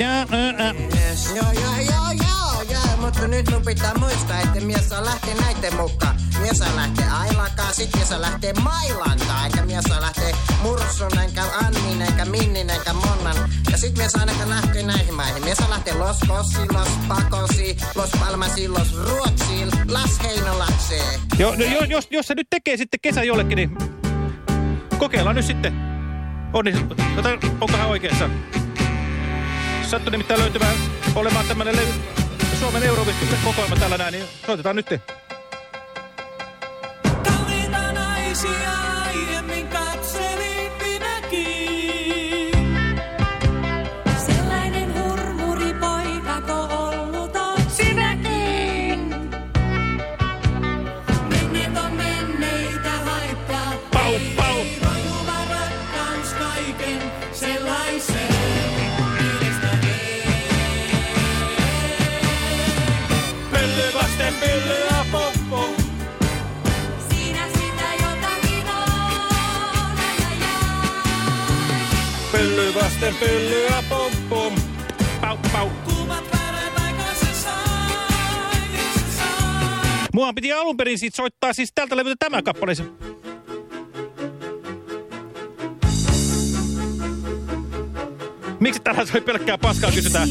[SPEAKER 19] Yes. Joo, joo, joo, joo, joo, mutta nyt mun pitää muistaa, että mies saa lähteä näiden mukaan. Mies saa lähteä Ailakaan, sit mies saa lähteä Mailantaan, eikä mies saa lähteä Mursun, enkä Annin, enkä Minnin, enkä Monnan. Ja sit mies saa ainakaan lähteä näihin maihin. Mies saa lähteä Los Fossiin, Los Pakosi, Los Palmasiin, Los Ruotsiin, Las Heinolakseen.
[SPEAKER 5] Jo, no, jo, jos, jos se nyt tekee sitten kesä jollekin, niin kokeillaan nyt sitten. Onni, ota, onkohan oikeassa? Sattui nimittäin löytymään olemaan tämmönen levy, Suomen Eurovision kokoelma tällä näin, niin soitetaan nyt.
[SPEAKER 15] Kauniita naisia
[SPEAKER 5] Pöllö vasten pöllöä pom pom. Pau, pau. Mua piti alun perin siitä soittaa siis tältä levyltä tämä kappale. Miksi täällä soi pelkkää paskaa kysytään?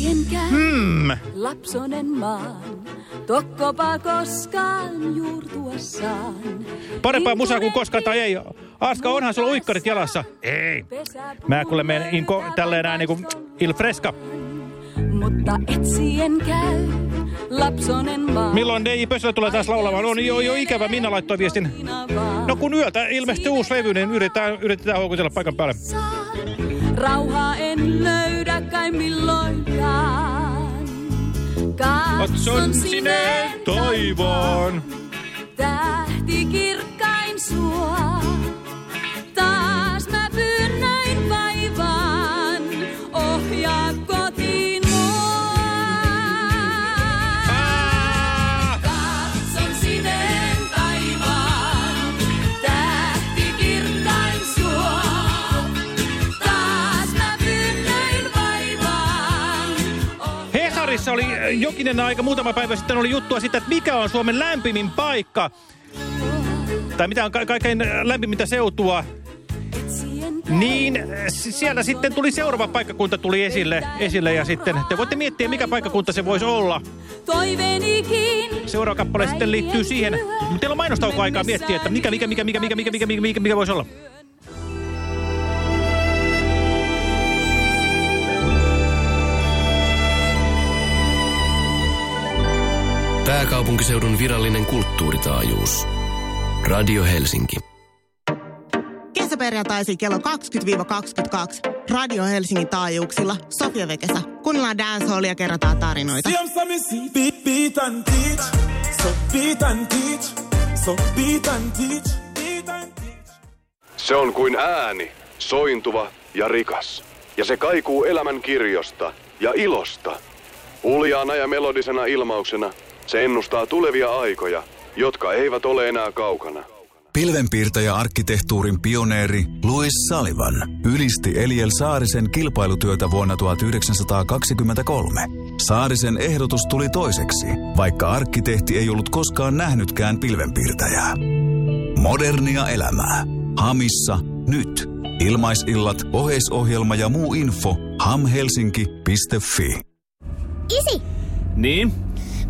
[SPEAKER 5] Hmm.
[SPEAKER 20] Lapsonen maan, tokkopa koskaan juurtuessaan.
[SPEAKER 5] Parempaa musaa kuin koskaan tai ei. Arska, onhan sulla uikkarit jalassa? Ei. Mä kuule menen inko tälleen näin niinku il fresca.
[SPEAKER 20] Mutta etsien käy lapsonen maan.
[SPEAKER 5] Milloin DJ Pössilä tulee taas laulamaan? On jo, jo ikävä. Minna laittoi viestin. No kun yöltä ilmestyy uusi levy, niin yritetään, yritetään houkutella paikan päälle.
[SPEAKER 20] Rauhaa en löydä kai milloinkaan.
[SPEAKER 5] Katson sinne toivoon.
[SPEAKER 20] Tähti
[SPEAKER 5] jokinen aika, muutama päivä sitten oli juttua siitä, että mikä on Suomen lämpimin paikka. Tai mitä on ka kaikkein lämpimintä seutua. Niin siellä sitten tuli seuraava paikkakunta tuli esille, esille ja sitten te voitte miettiä, mikä paikkakunta se voisi olla. Seuraava kappale sitten liittyy siihen. Teillä on mainostauko aikaa miettiä, että mikä, mikä, mikä, mikä, mikä, mikä, mikä, mikä, mikä voisi olla.
[SPEAKER 3] Pääkaupunkiseudun virallinen kulttuuritaajuus. Radio Helsinki.
[SPEAKER 12] Kesäperjantaisin kello 20-22 Radio Helsingin taajuuksilla Sofia Vekesa. Kuunnellaan dancehallia ja kerrotaan tarinoita.
[SPEAKER 13] See, I'm some see, beat, beat and teach. So beat and teach. So beat and teach. Beat and
[SPEAKER 21] Se on kuin ääni, sointuva ja rikas. Ja se kaikuu elämän kirjosta ja ilosta. Uljaana ja melodisena ilmauksena se ennustaa tulevia aikoja, jotka eivät ole enää kaukana.
[SPEAKER 22] Pilvenpiirtäjä-arkkitehtuurin pioneeri Louis Sullivan ylisti Eliel Saarisen kilpailutyötä vuonna 1923. Saarisen ehdotus tuli toiseksi, vaikka arkkitehti ei ollut koskaan nähnytkään pilvenpiirtäjää. Modernia elämää. Hamissa nyt. Ilmaisillat, oheisohjelma ja muu info hamhelsinki.fi.
[SPEAKER 23] Isi,
[SPEAKER 24] Niin?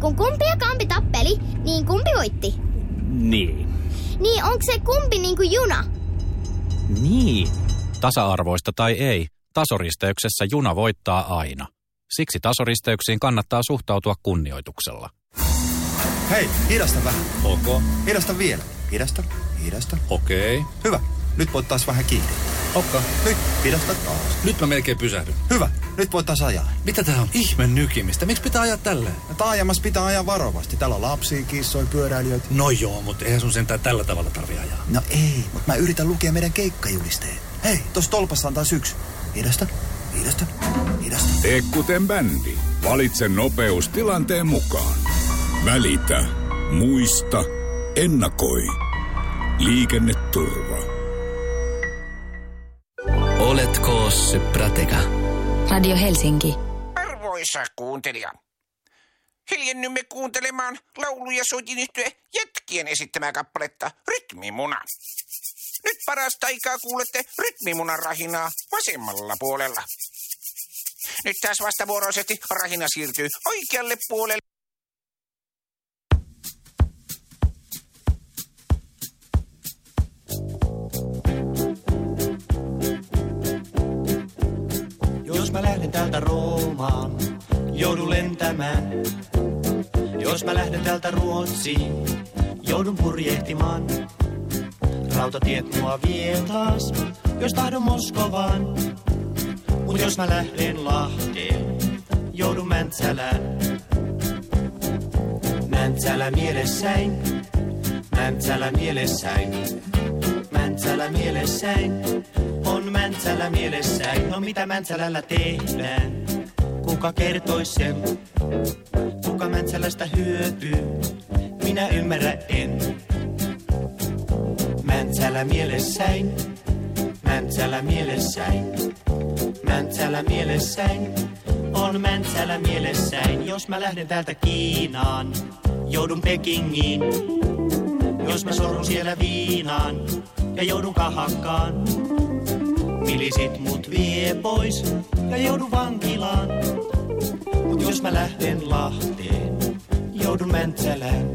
[SPEAKER 23] Kun kumpi ja kampi tappeli, niin kumpi voitti?
[SPEAKER 24] Niin.
[SPEAKER 23] Niin onko se kumpi niinku juna?
[SPEAKER 24] Niin. Tasa-arvoista tai ei, tasoristeyksessä juna voittaa aina. Siksi tasoristeyksiin kannattaa suhtautua kunnioituksella.
[SPEAKER 25] Hei, hidasta vähän.
[SPEAKER 24] Ok.
[SPEAKER 25] Hidasta vielä. Hidasta, hidasta.
[SPEAKER 24] Okei. Okay.
[SPEAKER 25] Hyvä. Nyt voit taas vähän kiinni.
[SPEAKER 24] Okka.
[SPEAKER 25] Nyt, hidasta taas.
[SPEAKER 24] Nyt mä melkein pysähdyn.
[SPEAKER 25] Hyvä. Nyt voit taas ajaa.
[SPEAKER 24] Mitä tää on? Ihme nykimistä. Miksi pitää ajaa tälleen?
[SPEAKER 25] No, taajamassa pitää ajaa varovasti. Täällä on lapsia, kissoja, pyöräilijöitä.
[SPEAKER 24] No joo, mutta eihän sun sentään tällä tavalla tarvi ajaa.
[SPEAKER 25] No ei, mutta mä yritän lukea meidän keikkajulisteen. Hei, tossa tolpassa on taas yksi. Hidasta, hidasta, hidasta.
[SPEAKER 26] Tee kuten bändi. Valitse nopeus tilanteen mukaan. Välitä. Muista. Ennakoi. Liikenneturva.
[SPEAKER 3] Oletko se prateka?
[SPEAKER 2] Radio Helsinki.
[SPEAKER 27] Arvoisa kuuntelija, hiljennymme kuuntelemaan laulu- ja soitinistue jätkien esittämää kappaletta Rytmimuna. Nyt parasta aikaa kuulette Rytmimunan rahinaa vasemmalla puolella. Nyt taas vastavuoroisesti rahina siirtyy oikealle puolelle.
[SPEAKER 28] Jos mä lähden täältä Roomaan, joudun lentämään. Jos mä lähden täältä Ruotsiin, joudun purjehtimaan. Rautatiet mua vie taas, jos tahdon Moskovaan. Mut jos mä lähden Lahteen, joudun Mäntsälään. Mäntsälä mielessäin, Mäntsälä mielessäin. Mäntsälä mielessäin, on Mäntsälä mielessäin. No mitä Mäntsälällä tehdään? Kuka kertois sen? Kuka Mäntsälästä hyötyy? Minä ymmärrä en. Mäntsälä mielessäin, Mäntsälä mielessäin. Mäntsälä mielessäin, on Mäntsälä mielessäin. Jos mä lähden täältä Kiinaan, joudun Pekingiin. Jos mä sorrun siellä viinaan ja joudun kahakkaan. Milisit mut vie pois ja joudun vankilaan. Mut jos mä lähden Lahteen, joudun Mäntsälään.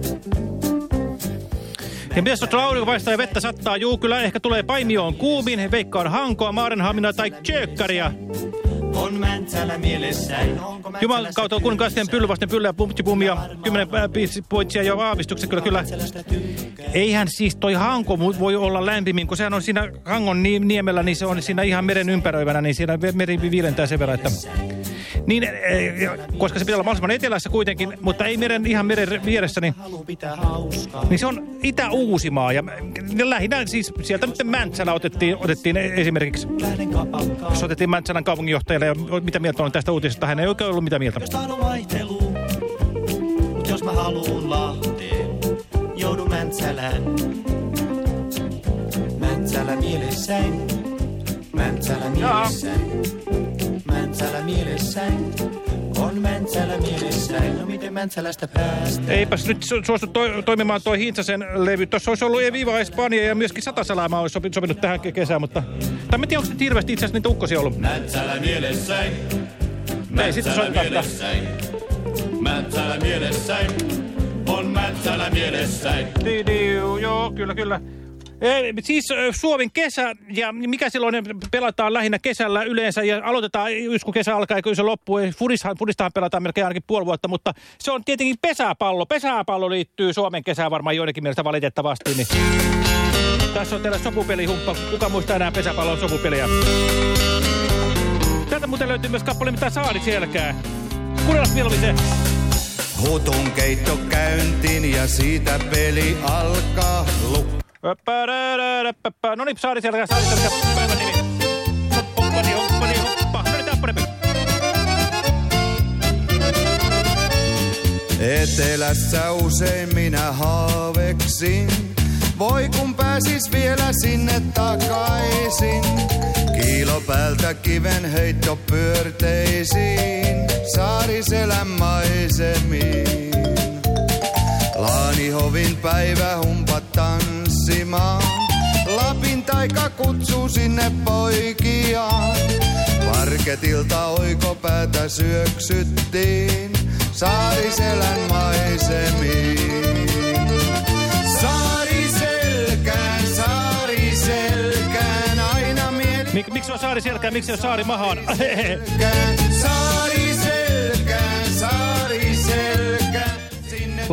[SPEAKER 5] Ja mies tuossa aurinko paistaa ja vettä sattaa. Juu, kyllä ehkä tulee Paimioon kuumin. Veikka on Hankoa, Maarenhamina tai Tjökkaria.
[SPEAKER 28] On Mäntsälä mielessäin,
[SPEAKER 5] Jumalan kautta on kuninkaisten pyllyvasten pyllä ja pumtsipumia. Kymmenen pointsia jo aavistukset kyllä kyllä. Eihän siis toi Hanko voi olla lämpimin, kun sehän on siinä Hangon ni niemellä, niin se on siinä ihan meren ympäröivänä, niin siinä meri viilentää sen verran, että... Niin, eh, ja koska se pitää olla mahdollisimman etelässä kuitenkin, mutta ei meren, ihan meren vieressä, niin, niin se on Itä-Uusimaa. Ja lähinnä siis sieltä nyt Mäntsälä otettiin, otettiin esimerkiksi. Jos otettiin Mäntsälän kaupunginjohtajalle ja mitä mieltä on tästä uutisesta, hän ei oikein ollut mitä mieltä.
[SPEAKER 28] Jos mä haluun Lahteen, joudun Mäntsälään. Mäntsälä mielessäin, Mäntsälä mielessäin. Mäntsälä mielessäin, on Mäntsälä mielessäin. No miten Mäntsälästä päästään?
[SPEAKER 5] Eipäs nyt su suostu to toimimaan tuo Hintsasen levy. Tuossa olisi ollut Eviva Espanja ja myöskin Satasalama olisi sopi sopinut tähän ke kesään, mutta... Tai mä tiedä, onko nyt hirveästi itse asiassa niitä ukkosia ollut.
[SPEAKER 29] Mäntsälä mielessäin.
[SPEAKER 5] Ei, sitten soitetaan sitä.
[SPEAKER 29] mielessäin. Mäntsälä mielessäin. On Mäntsälä mielessäin.
[SPEAKER 5] Di, di, joo, kyllä, kyllä. Siis Suomen kesä, ja mikä silloin pelataan lähinnä kesällä yleensä, ja aloitetaan, just kun kesä alkaa, ja kun se loppuu, Fudistahan, Fudistahan pelataan melkein ainakin puoli vuotta, mutta se on tietenkin pesäpallo. Pesäpallo liittyy Suomen kesään varmaan joidenkin mielestä valitettavasti, niin tässä on teillä sopupelihumppa. Kuka muistaa enää pesäpallon sopupeliä? Täältä muuten löytyy myös kappale, mitä saadi selkää. Kuunnellaan mieluummin se.
[SPEAKER 7] Hutun keitto käyntiin ja siitä peli alkaa. Luk-
[SPEAKER 5] No niin, hoppa. No niin, tapparempi.
[SPEAKER 7] Etelässä usein minä haaveksin. Voi kun pääsis vielä sinne takaisin. Kiilo päältä kiven heitto pyörteisiin. Saariselän maisemiin. Laanihovin päivähumpat tanssimaan. Lapin taika kutsuu sinne poikiaan. Parketilta oikopäätä syöksyttiin Saariselän maisemiin. Saariselkään, saariselkään, aina.
[SPEAKER 5] Mik, miksi on saari selkää, miksi on saari mahaan?
[SPEAKER 7] Saariselkään,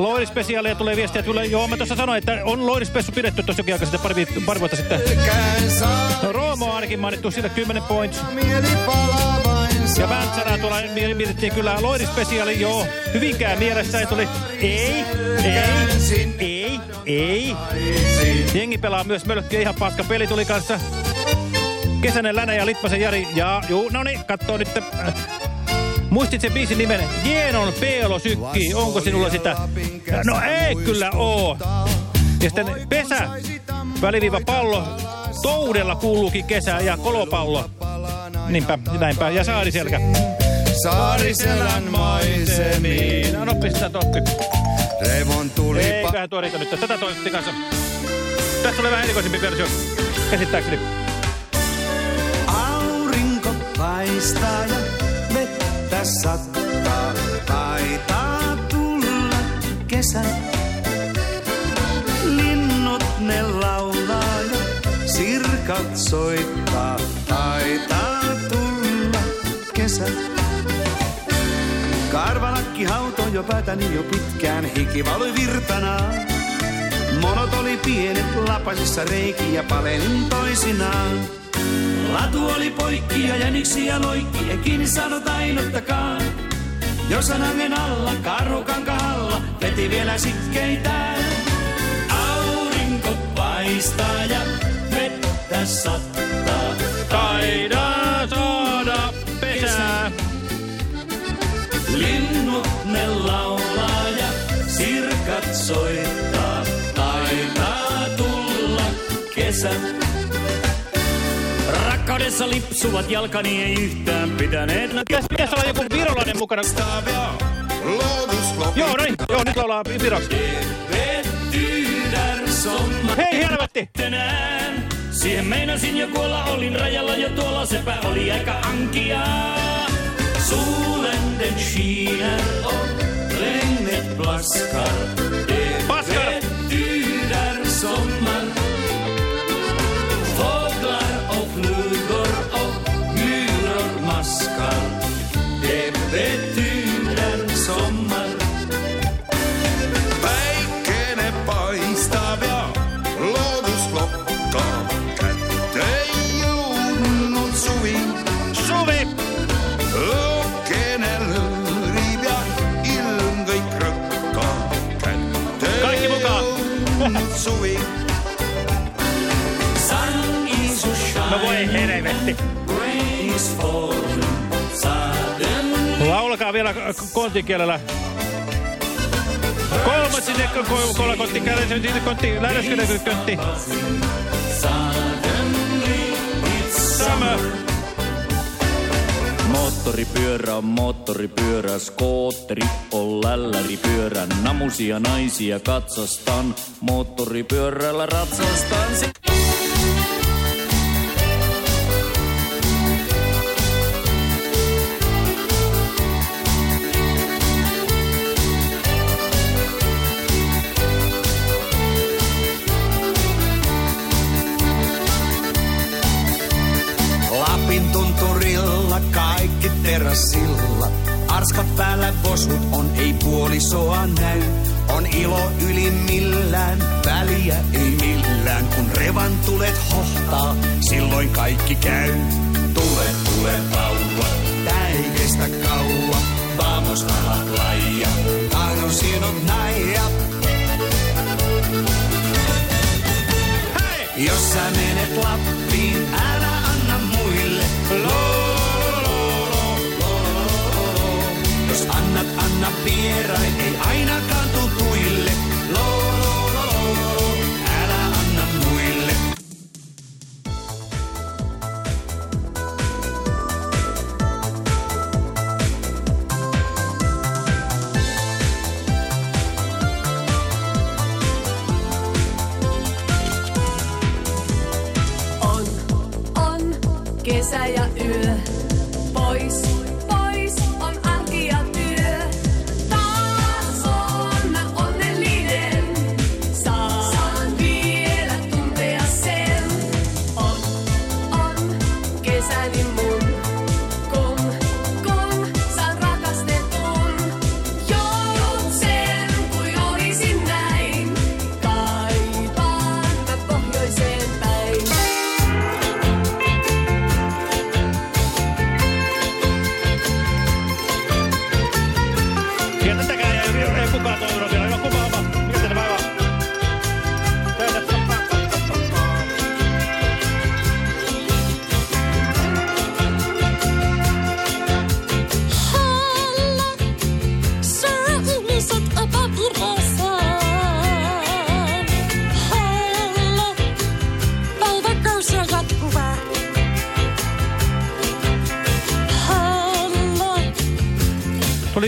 [SPEAKER 5] Loirispesiaalia tulee viestiä. Tulee, joo, mä tuossa sanoin, että on loirispessu pidetty tuossa jokin aika sitten, pari, pari vuotta sitten. No, Roomo on ainakin mainittu, siitä 10 points. Ja Väntsärää tuolla mi- mietittiin kyllä loirispesiaali, joo. Hyvinkään mielessä ei tuli. Ei, ei, ei, ei. Jengi pelaa myös mölkkiä, ihan paska peli tuli kanssa. Kesänen Länä ja Litmasen Jari. Ja juu, no niin, kattoo nyt. Muistit sen biisin nimen? Jeenon Peelo Sykki. Onko sinulla sitä? No ei kyllä oo. Ja sitten pesä, väliviiva pallo. Toudella kuuluukin kesä ja kolopallo. Niinpä, näinpä. Ja saariselkä.
[SPEAKER 7] Saariselän maisemiin.
[SPEAKER 5] No pistää tokki.
[SPEAKER 7] Revon tuli
[SPEAKER 5] Eiköhän tuo riitä nyt. Tätä toivotti kanssa. Tässä tulee vähän erikoisempi versio. Käsittääkseni.
[SPEAKER 7] Aurinko paistaa ja vettä sattaa. Taitaa tulla kesä. Linnut ne laulaa ja sirkat soittaa. Taitaa tulla kesä. Karvalakki hautoi jo päätäni jo pitkään, hiki valoi virtanaan. Monot oli pienet lapasissa reikiä, palenin toisinaan. Latu oli poikki ja jäniksiä loikki, ei kiinni saanut ainuttakaan. Jos hangen alla, karhukankahalla, veti vielä sikkeitään. Aurinko paistaa ja vettä sattaa.
[SPEAKER 5] Taidaa saada pesää.
[SPEAKER 7] Linnut ne laulaa ja sirkat soittaa. Taitaa tulla kesä.
[SPEAKER 30] Rakkaudessa lipsuvat jalkani ei yhtään pitäneet.
[SPEAKER 5] Tässä pitäisi olla joku virolainen mukana. Joo, no niin. Joo, nyt laulaa viroksi. Hei, helvetti!
[SPEAKER 30] Tänään siihen meinasin jo kuolla, olin rajalla jo tuolla, sepä oli aika ankiaa.
[SPEAKER 7] Solen den skiner och regnet plaskar. Det
[SPEAKER 5] Laulakaa vielä kontikielellä. Kolmas sinne kolla kontti, käden sinne kontti, lähdöskönä kontti.
[SPEAKER 30] Moottoripyörä on moottoripyörä, skootteri on lälläripyörä. Namusia naisia katsastan, moottoripyörällä ratsastan.
[SPEAKER 7] Terassilla. Arskat päällä vosut on, ei puolisoa näy. On ilo yli millään, väliä ei millään. Kun revan tulet hohtaa, silloin kaikki käy. Tule, tule vauva, tää ei kestä kauan. Vamos rahat laija, tahdon sinut naija. Jos sä menet Lappiin, älä anna vierain, ei ainakaan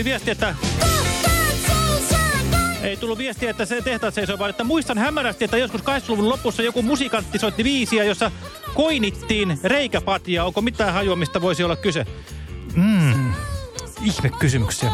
[SPEAKER 5] Tuli viesti, että... Ei tullut viestiä, että se tehtaat seisoo, vaan että muistan hämärästi, että joskus 80-luvun lopussa joku musikantti soitti viisiä, jossa koinittiin reikäpatjaa. Onko mitään hajua, mistä voisi olla kyse? Mm. Ihme kysymyksiä.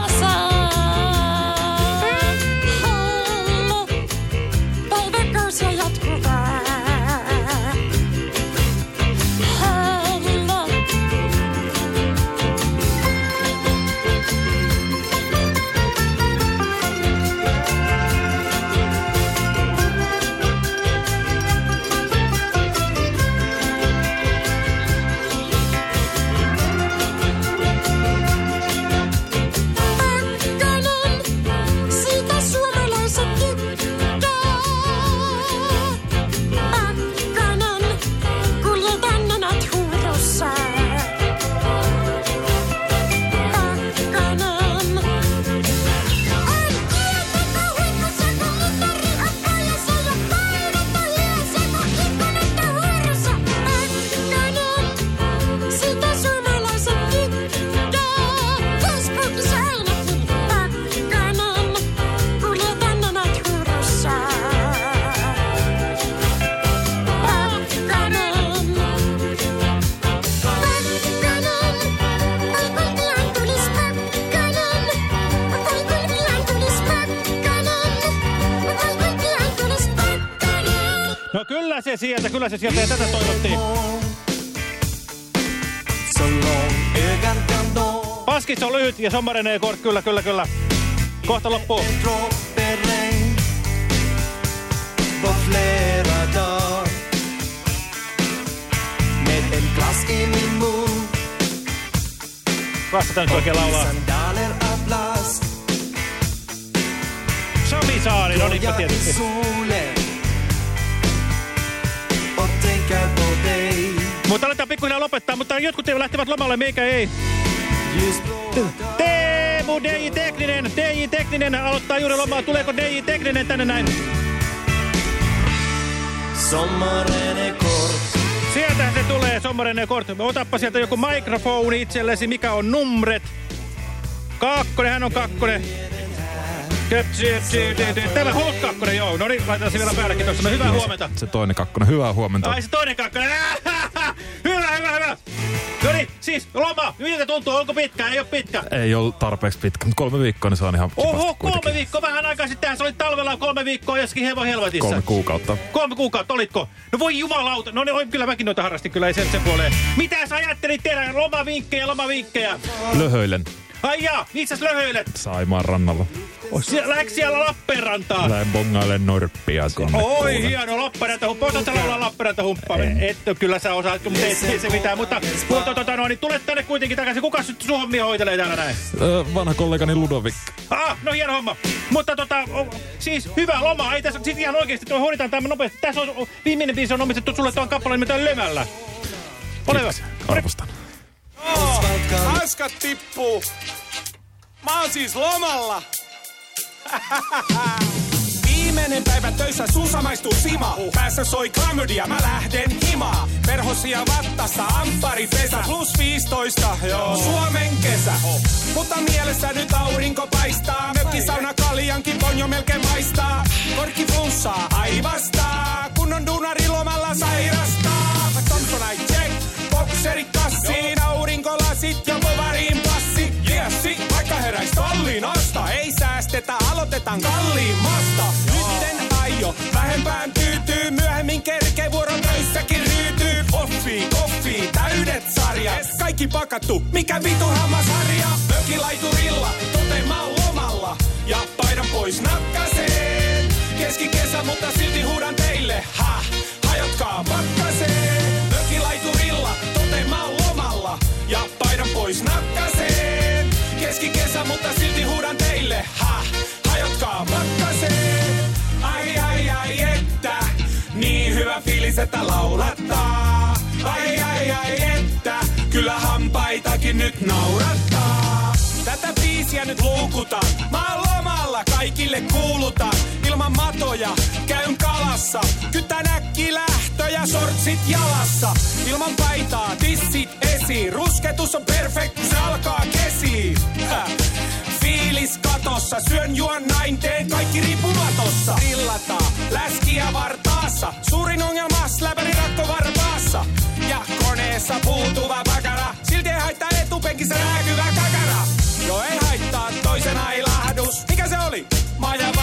[SPEAKER 5] Kyllä se sieltä, kyllä se sieltä ja tätä toivottiin. Paskissa on lyhyt ja sommarinen kort, kyllä, kyllä, kyllä. Kohta loppuu. Vastataan nyt oikein laulaa. Sami Saari, no niinpä tietysti. Mutta aletaan pikkuhiljaa lopettaa, mutta jotkut teille lähtevät lomalle, meikä ei. Teemu DJ Tekninen, DJ Tekninen aloittaa juuri lomaa. Tuleeko DJ Tekninen tänne näin?
[SPEAKER 7] Kort
[SPEAKER 5] Sieltä se tulee, sommarinen kort. Otappa sieltä joku mikrofoni itsellesi, mikä on numret. Kakkonen, hän on kakkonen. Täällä on kakkonen, joo. No niin, laitetaan se vielä päällekin tuossa. No, hyvää huomenta.
[SPEAKER 31] Se toinen kakkonen. Hyvää huomenta.
[SPEAKER 5] Ai se toinen kakkonen. Hyvä, hyvä, hyvä. No niin, siis loma. Miltä tuntuu? Onko pitkä? Ei ole pitkä.
[SPEAKER 31] Ei ole tarpeeksi pitkä, mutta kolme viikkoa, niin se on ihan
[SPEAKER 5] Oho, kolme viikkoa. Vähän aikaa sitten. Se oli talvella kolme viikkoa joskin hevon helvetissa.
[SPEAKER 31] Kolme kuukautta.
[SPEAKER 5] Kolme kuukautta, olitko? No voi jumalauta. No ne oi, kyllä mäkin noita harrastin, kyllä ei sen, sen puoleen. Mitä sä ajattelit tehdä? Lomavinkkejä, lomavinkkejä.
[SPEAKER 31] Löhöilen
[SPEAKER 5] Ai jaa, missä sä löhöilet?
[SPEAKER 31] Saimaan rannalla.
[SPEAKER 5] Sie Läks siellä Lappeenrantaan?
[SPEAKER 31] Lähen bongailen norppia sinne.
[SPEAKER 5] Oi,
[SPEAKER 31] kuule.
[SPEAKER 5] hieno Lappeenranta humppa. Sä laulaa Lappeenranta humppaa? Et, kyllä sä osaat, mutta ei, ei se mitään. Mutta mutta tota, no, niin tule tänne kuitenkin takaisin. Kuka nyt sun hommia hoitelee täällä näin?
[SPEAKER 31] Ö, vanha kollegani Ludovik.
[SPEAKER 5] Ah, no hieno homma. Mutta tota, o, siis hyvä loma. Ei tässä, siis ihan oikeesti, tuo hoidetaan tämä nopeasti. Tässä on, o, viimeinen biisi on omistettu sulle tuon kappaleen, mitä Lemällä. Ole hyvä.
[SPEAKER 31] Arvostan.
[SPEAKER 32] Hanskat tippuu. Mä oon siis lomalla. Viimeinen päivä töissä suussa maistuu sima. Päässä soi klamydia, mä lähden himaa. Perhosia vattassa, amppari pesä. Plus 15, joo. Suomen kesä. Mutta mielessä nyt aurinko paistaa. Mökkisauna kaljankin on jo melkein maistaa. Korkki flunssaa aivastaa. Kunnon duunari lomalla sairastaa. Aloitetaan kalliimmasta. Nyt en aio vähempään tyytyy. Myöhemmin kerkee vuoron töissäkin ryytyy. Offi, koffi, täydet sarjat. Kaikki pakattu, mikä vitu hammasharja. Mökilaiturilla, oon lomalla. Ja paidan pois nakkaseen. Keskikesä, mutta silti huudan teille. Ha, hajotkaa pakkaseen. Mökilaiturilla, oon lomalla. Ja paidan pois nakkaseen. Keskikesä, mutta silti huudan teille. Ha, hajotkaa pakkaseen. Ai ai ai että, niin hyvä fiilis, että laulattaa. Ai ai ai että, kyllä hampaitakin nyt naurattaa. Tätä biisiä nyt luukutaan, mä oon lomalla, kaikille kuulutaan. Ilman matoja, käyn kalassa, kytän lähtöjä, sortsit jalassa. Ilman paitaa, tissit esiin, rusketus on perfect, kun se alkaa kesiin. Häh. Menossa. Syön, juon, näin, teen kaikki riippumatossa. Grillataan, läskiä vartaassa. Suurin ongelma, släpäri rakko varpaassa. Ja koneessa puutuva pakara. Silti ei haittaa etupenkissä rääkyvä kakara. Jo ei haittaa toisen ailahdus. Mikä se oli? Majavan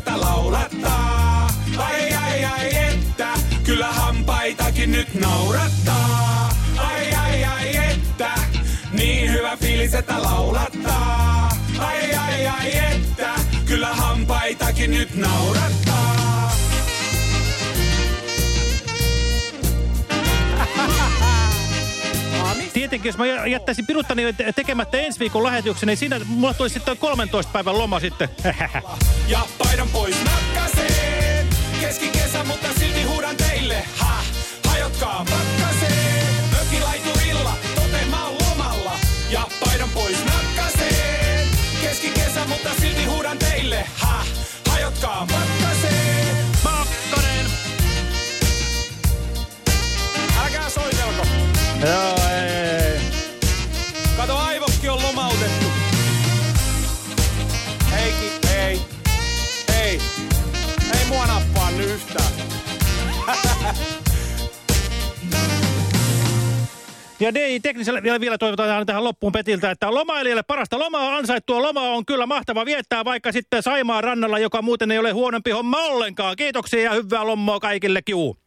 [SPEAKER 32] että laulattaa. Ai ai ai että, kyllä hampaitakin nyt naurattaa. Ai ai ai että, niin hyvä fiilis, että laulattaa. Ai ai ai että, kyllä hampaitakin nyt naurattaa.
[SPEAKER 5] Tietenkin, jos mä jä- jättäisin piruttani te- tekemättä ensi viikon lähetyksen, niin siinä mulla tulisi sitten 13 päivän loma sitten.
[SPEAKER 32] Ja paidan pois nakkaseen. Keskikesä, mutta silti huudan teille. Ha, hajotkaa pakkaseen. Mökilaiturilla, tote mä oon lomalla. Ja paidan pois nakkaseen. Keskikesä, mutta silti huudan teille. Ha, hajotkaa pakkaseen. Pakkanen. Älkää soitelko.
[SPEAKER 5] Joo, Ja DI Tekniselle vielä, vielä toivotaan tähän loppuun Petiltä, että lomailijalle parasta lomaa ansaittua lomaa on kyllä mahtava viettää, vaikka sitten Saimaan rannalla, joka muuten ei ole huonompi homma ollenkaan. Kiitoksia ja hyvää lommoa kaikille, kiu.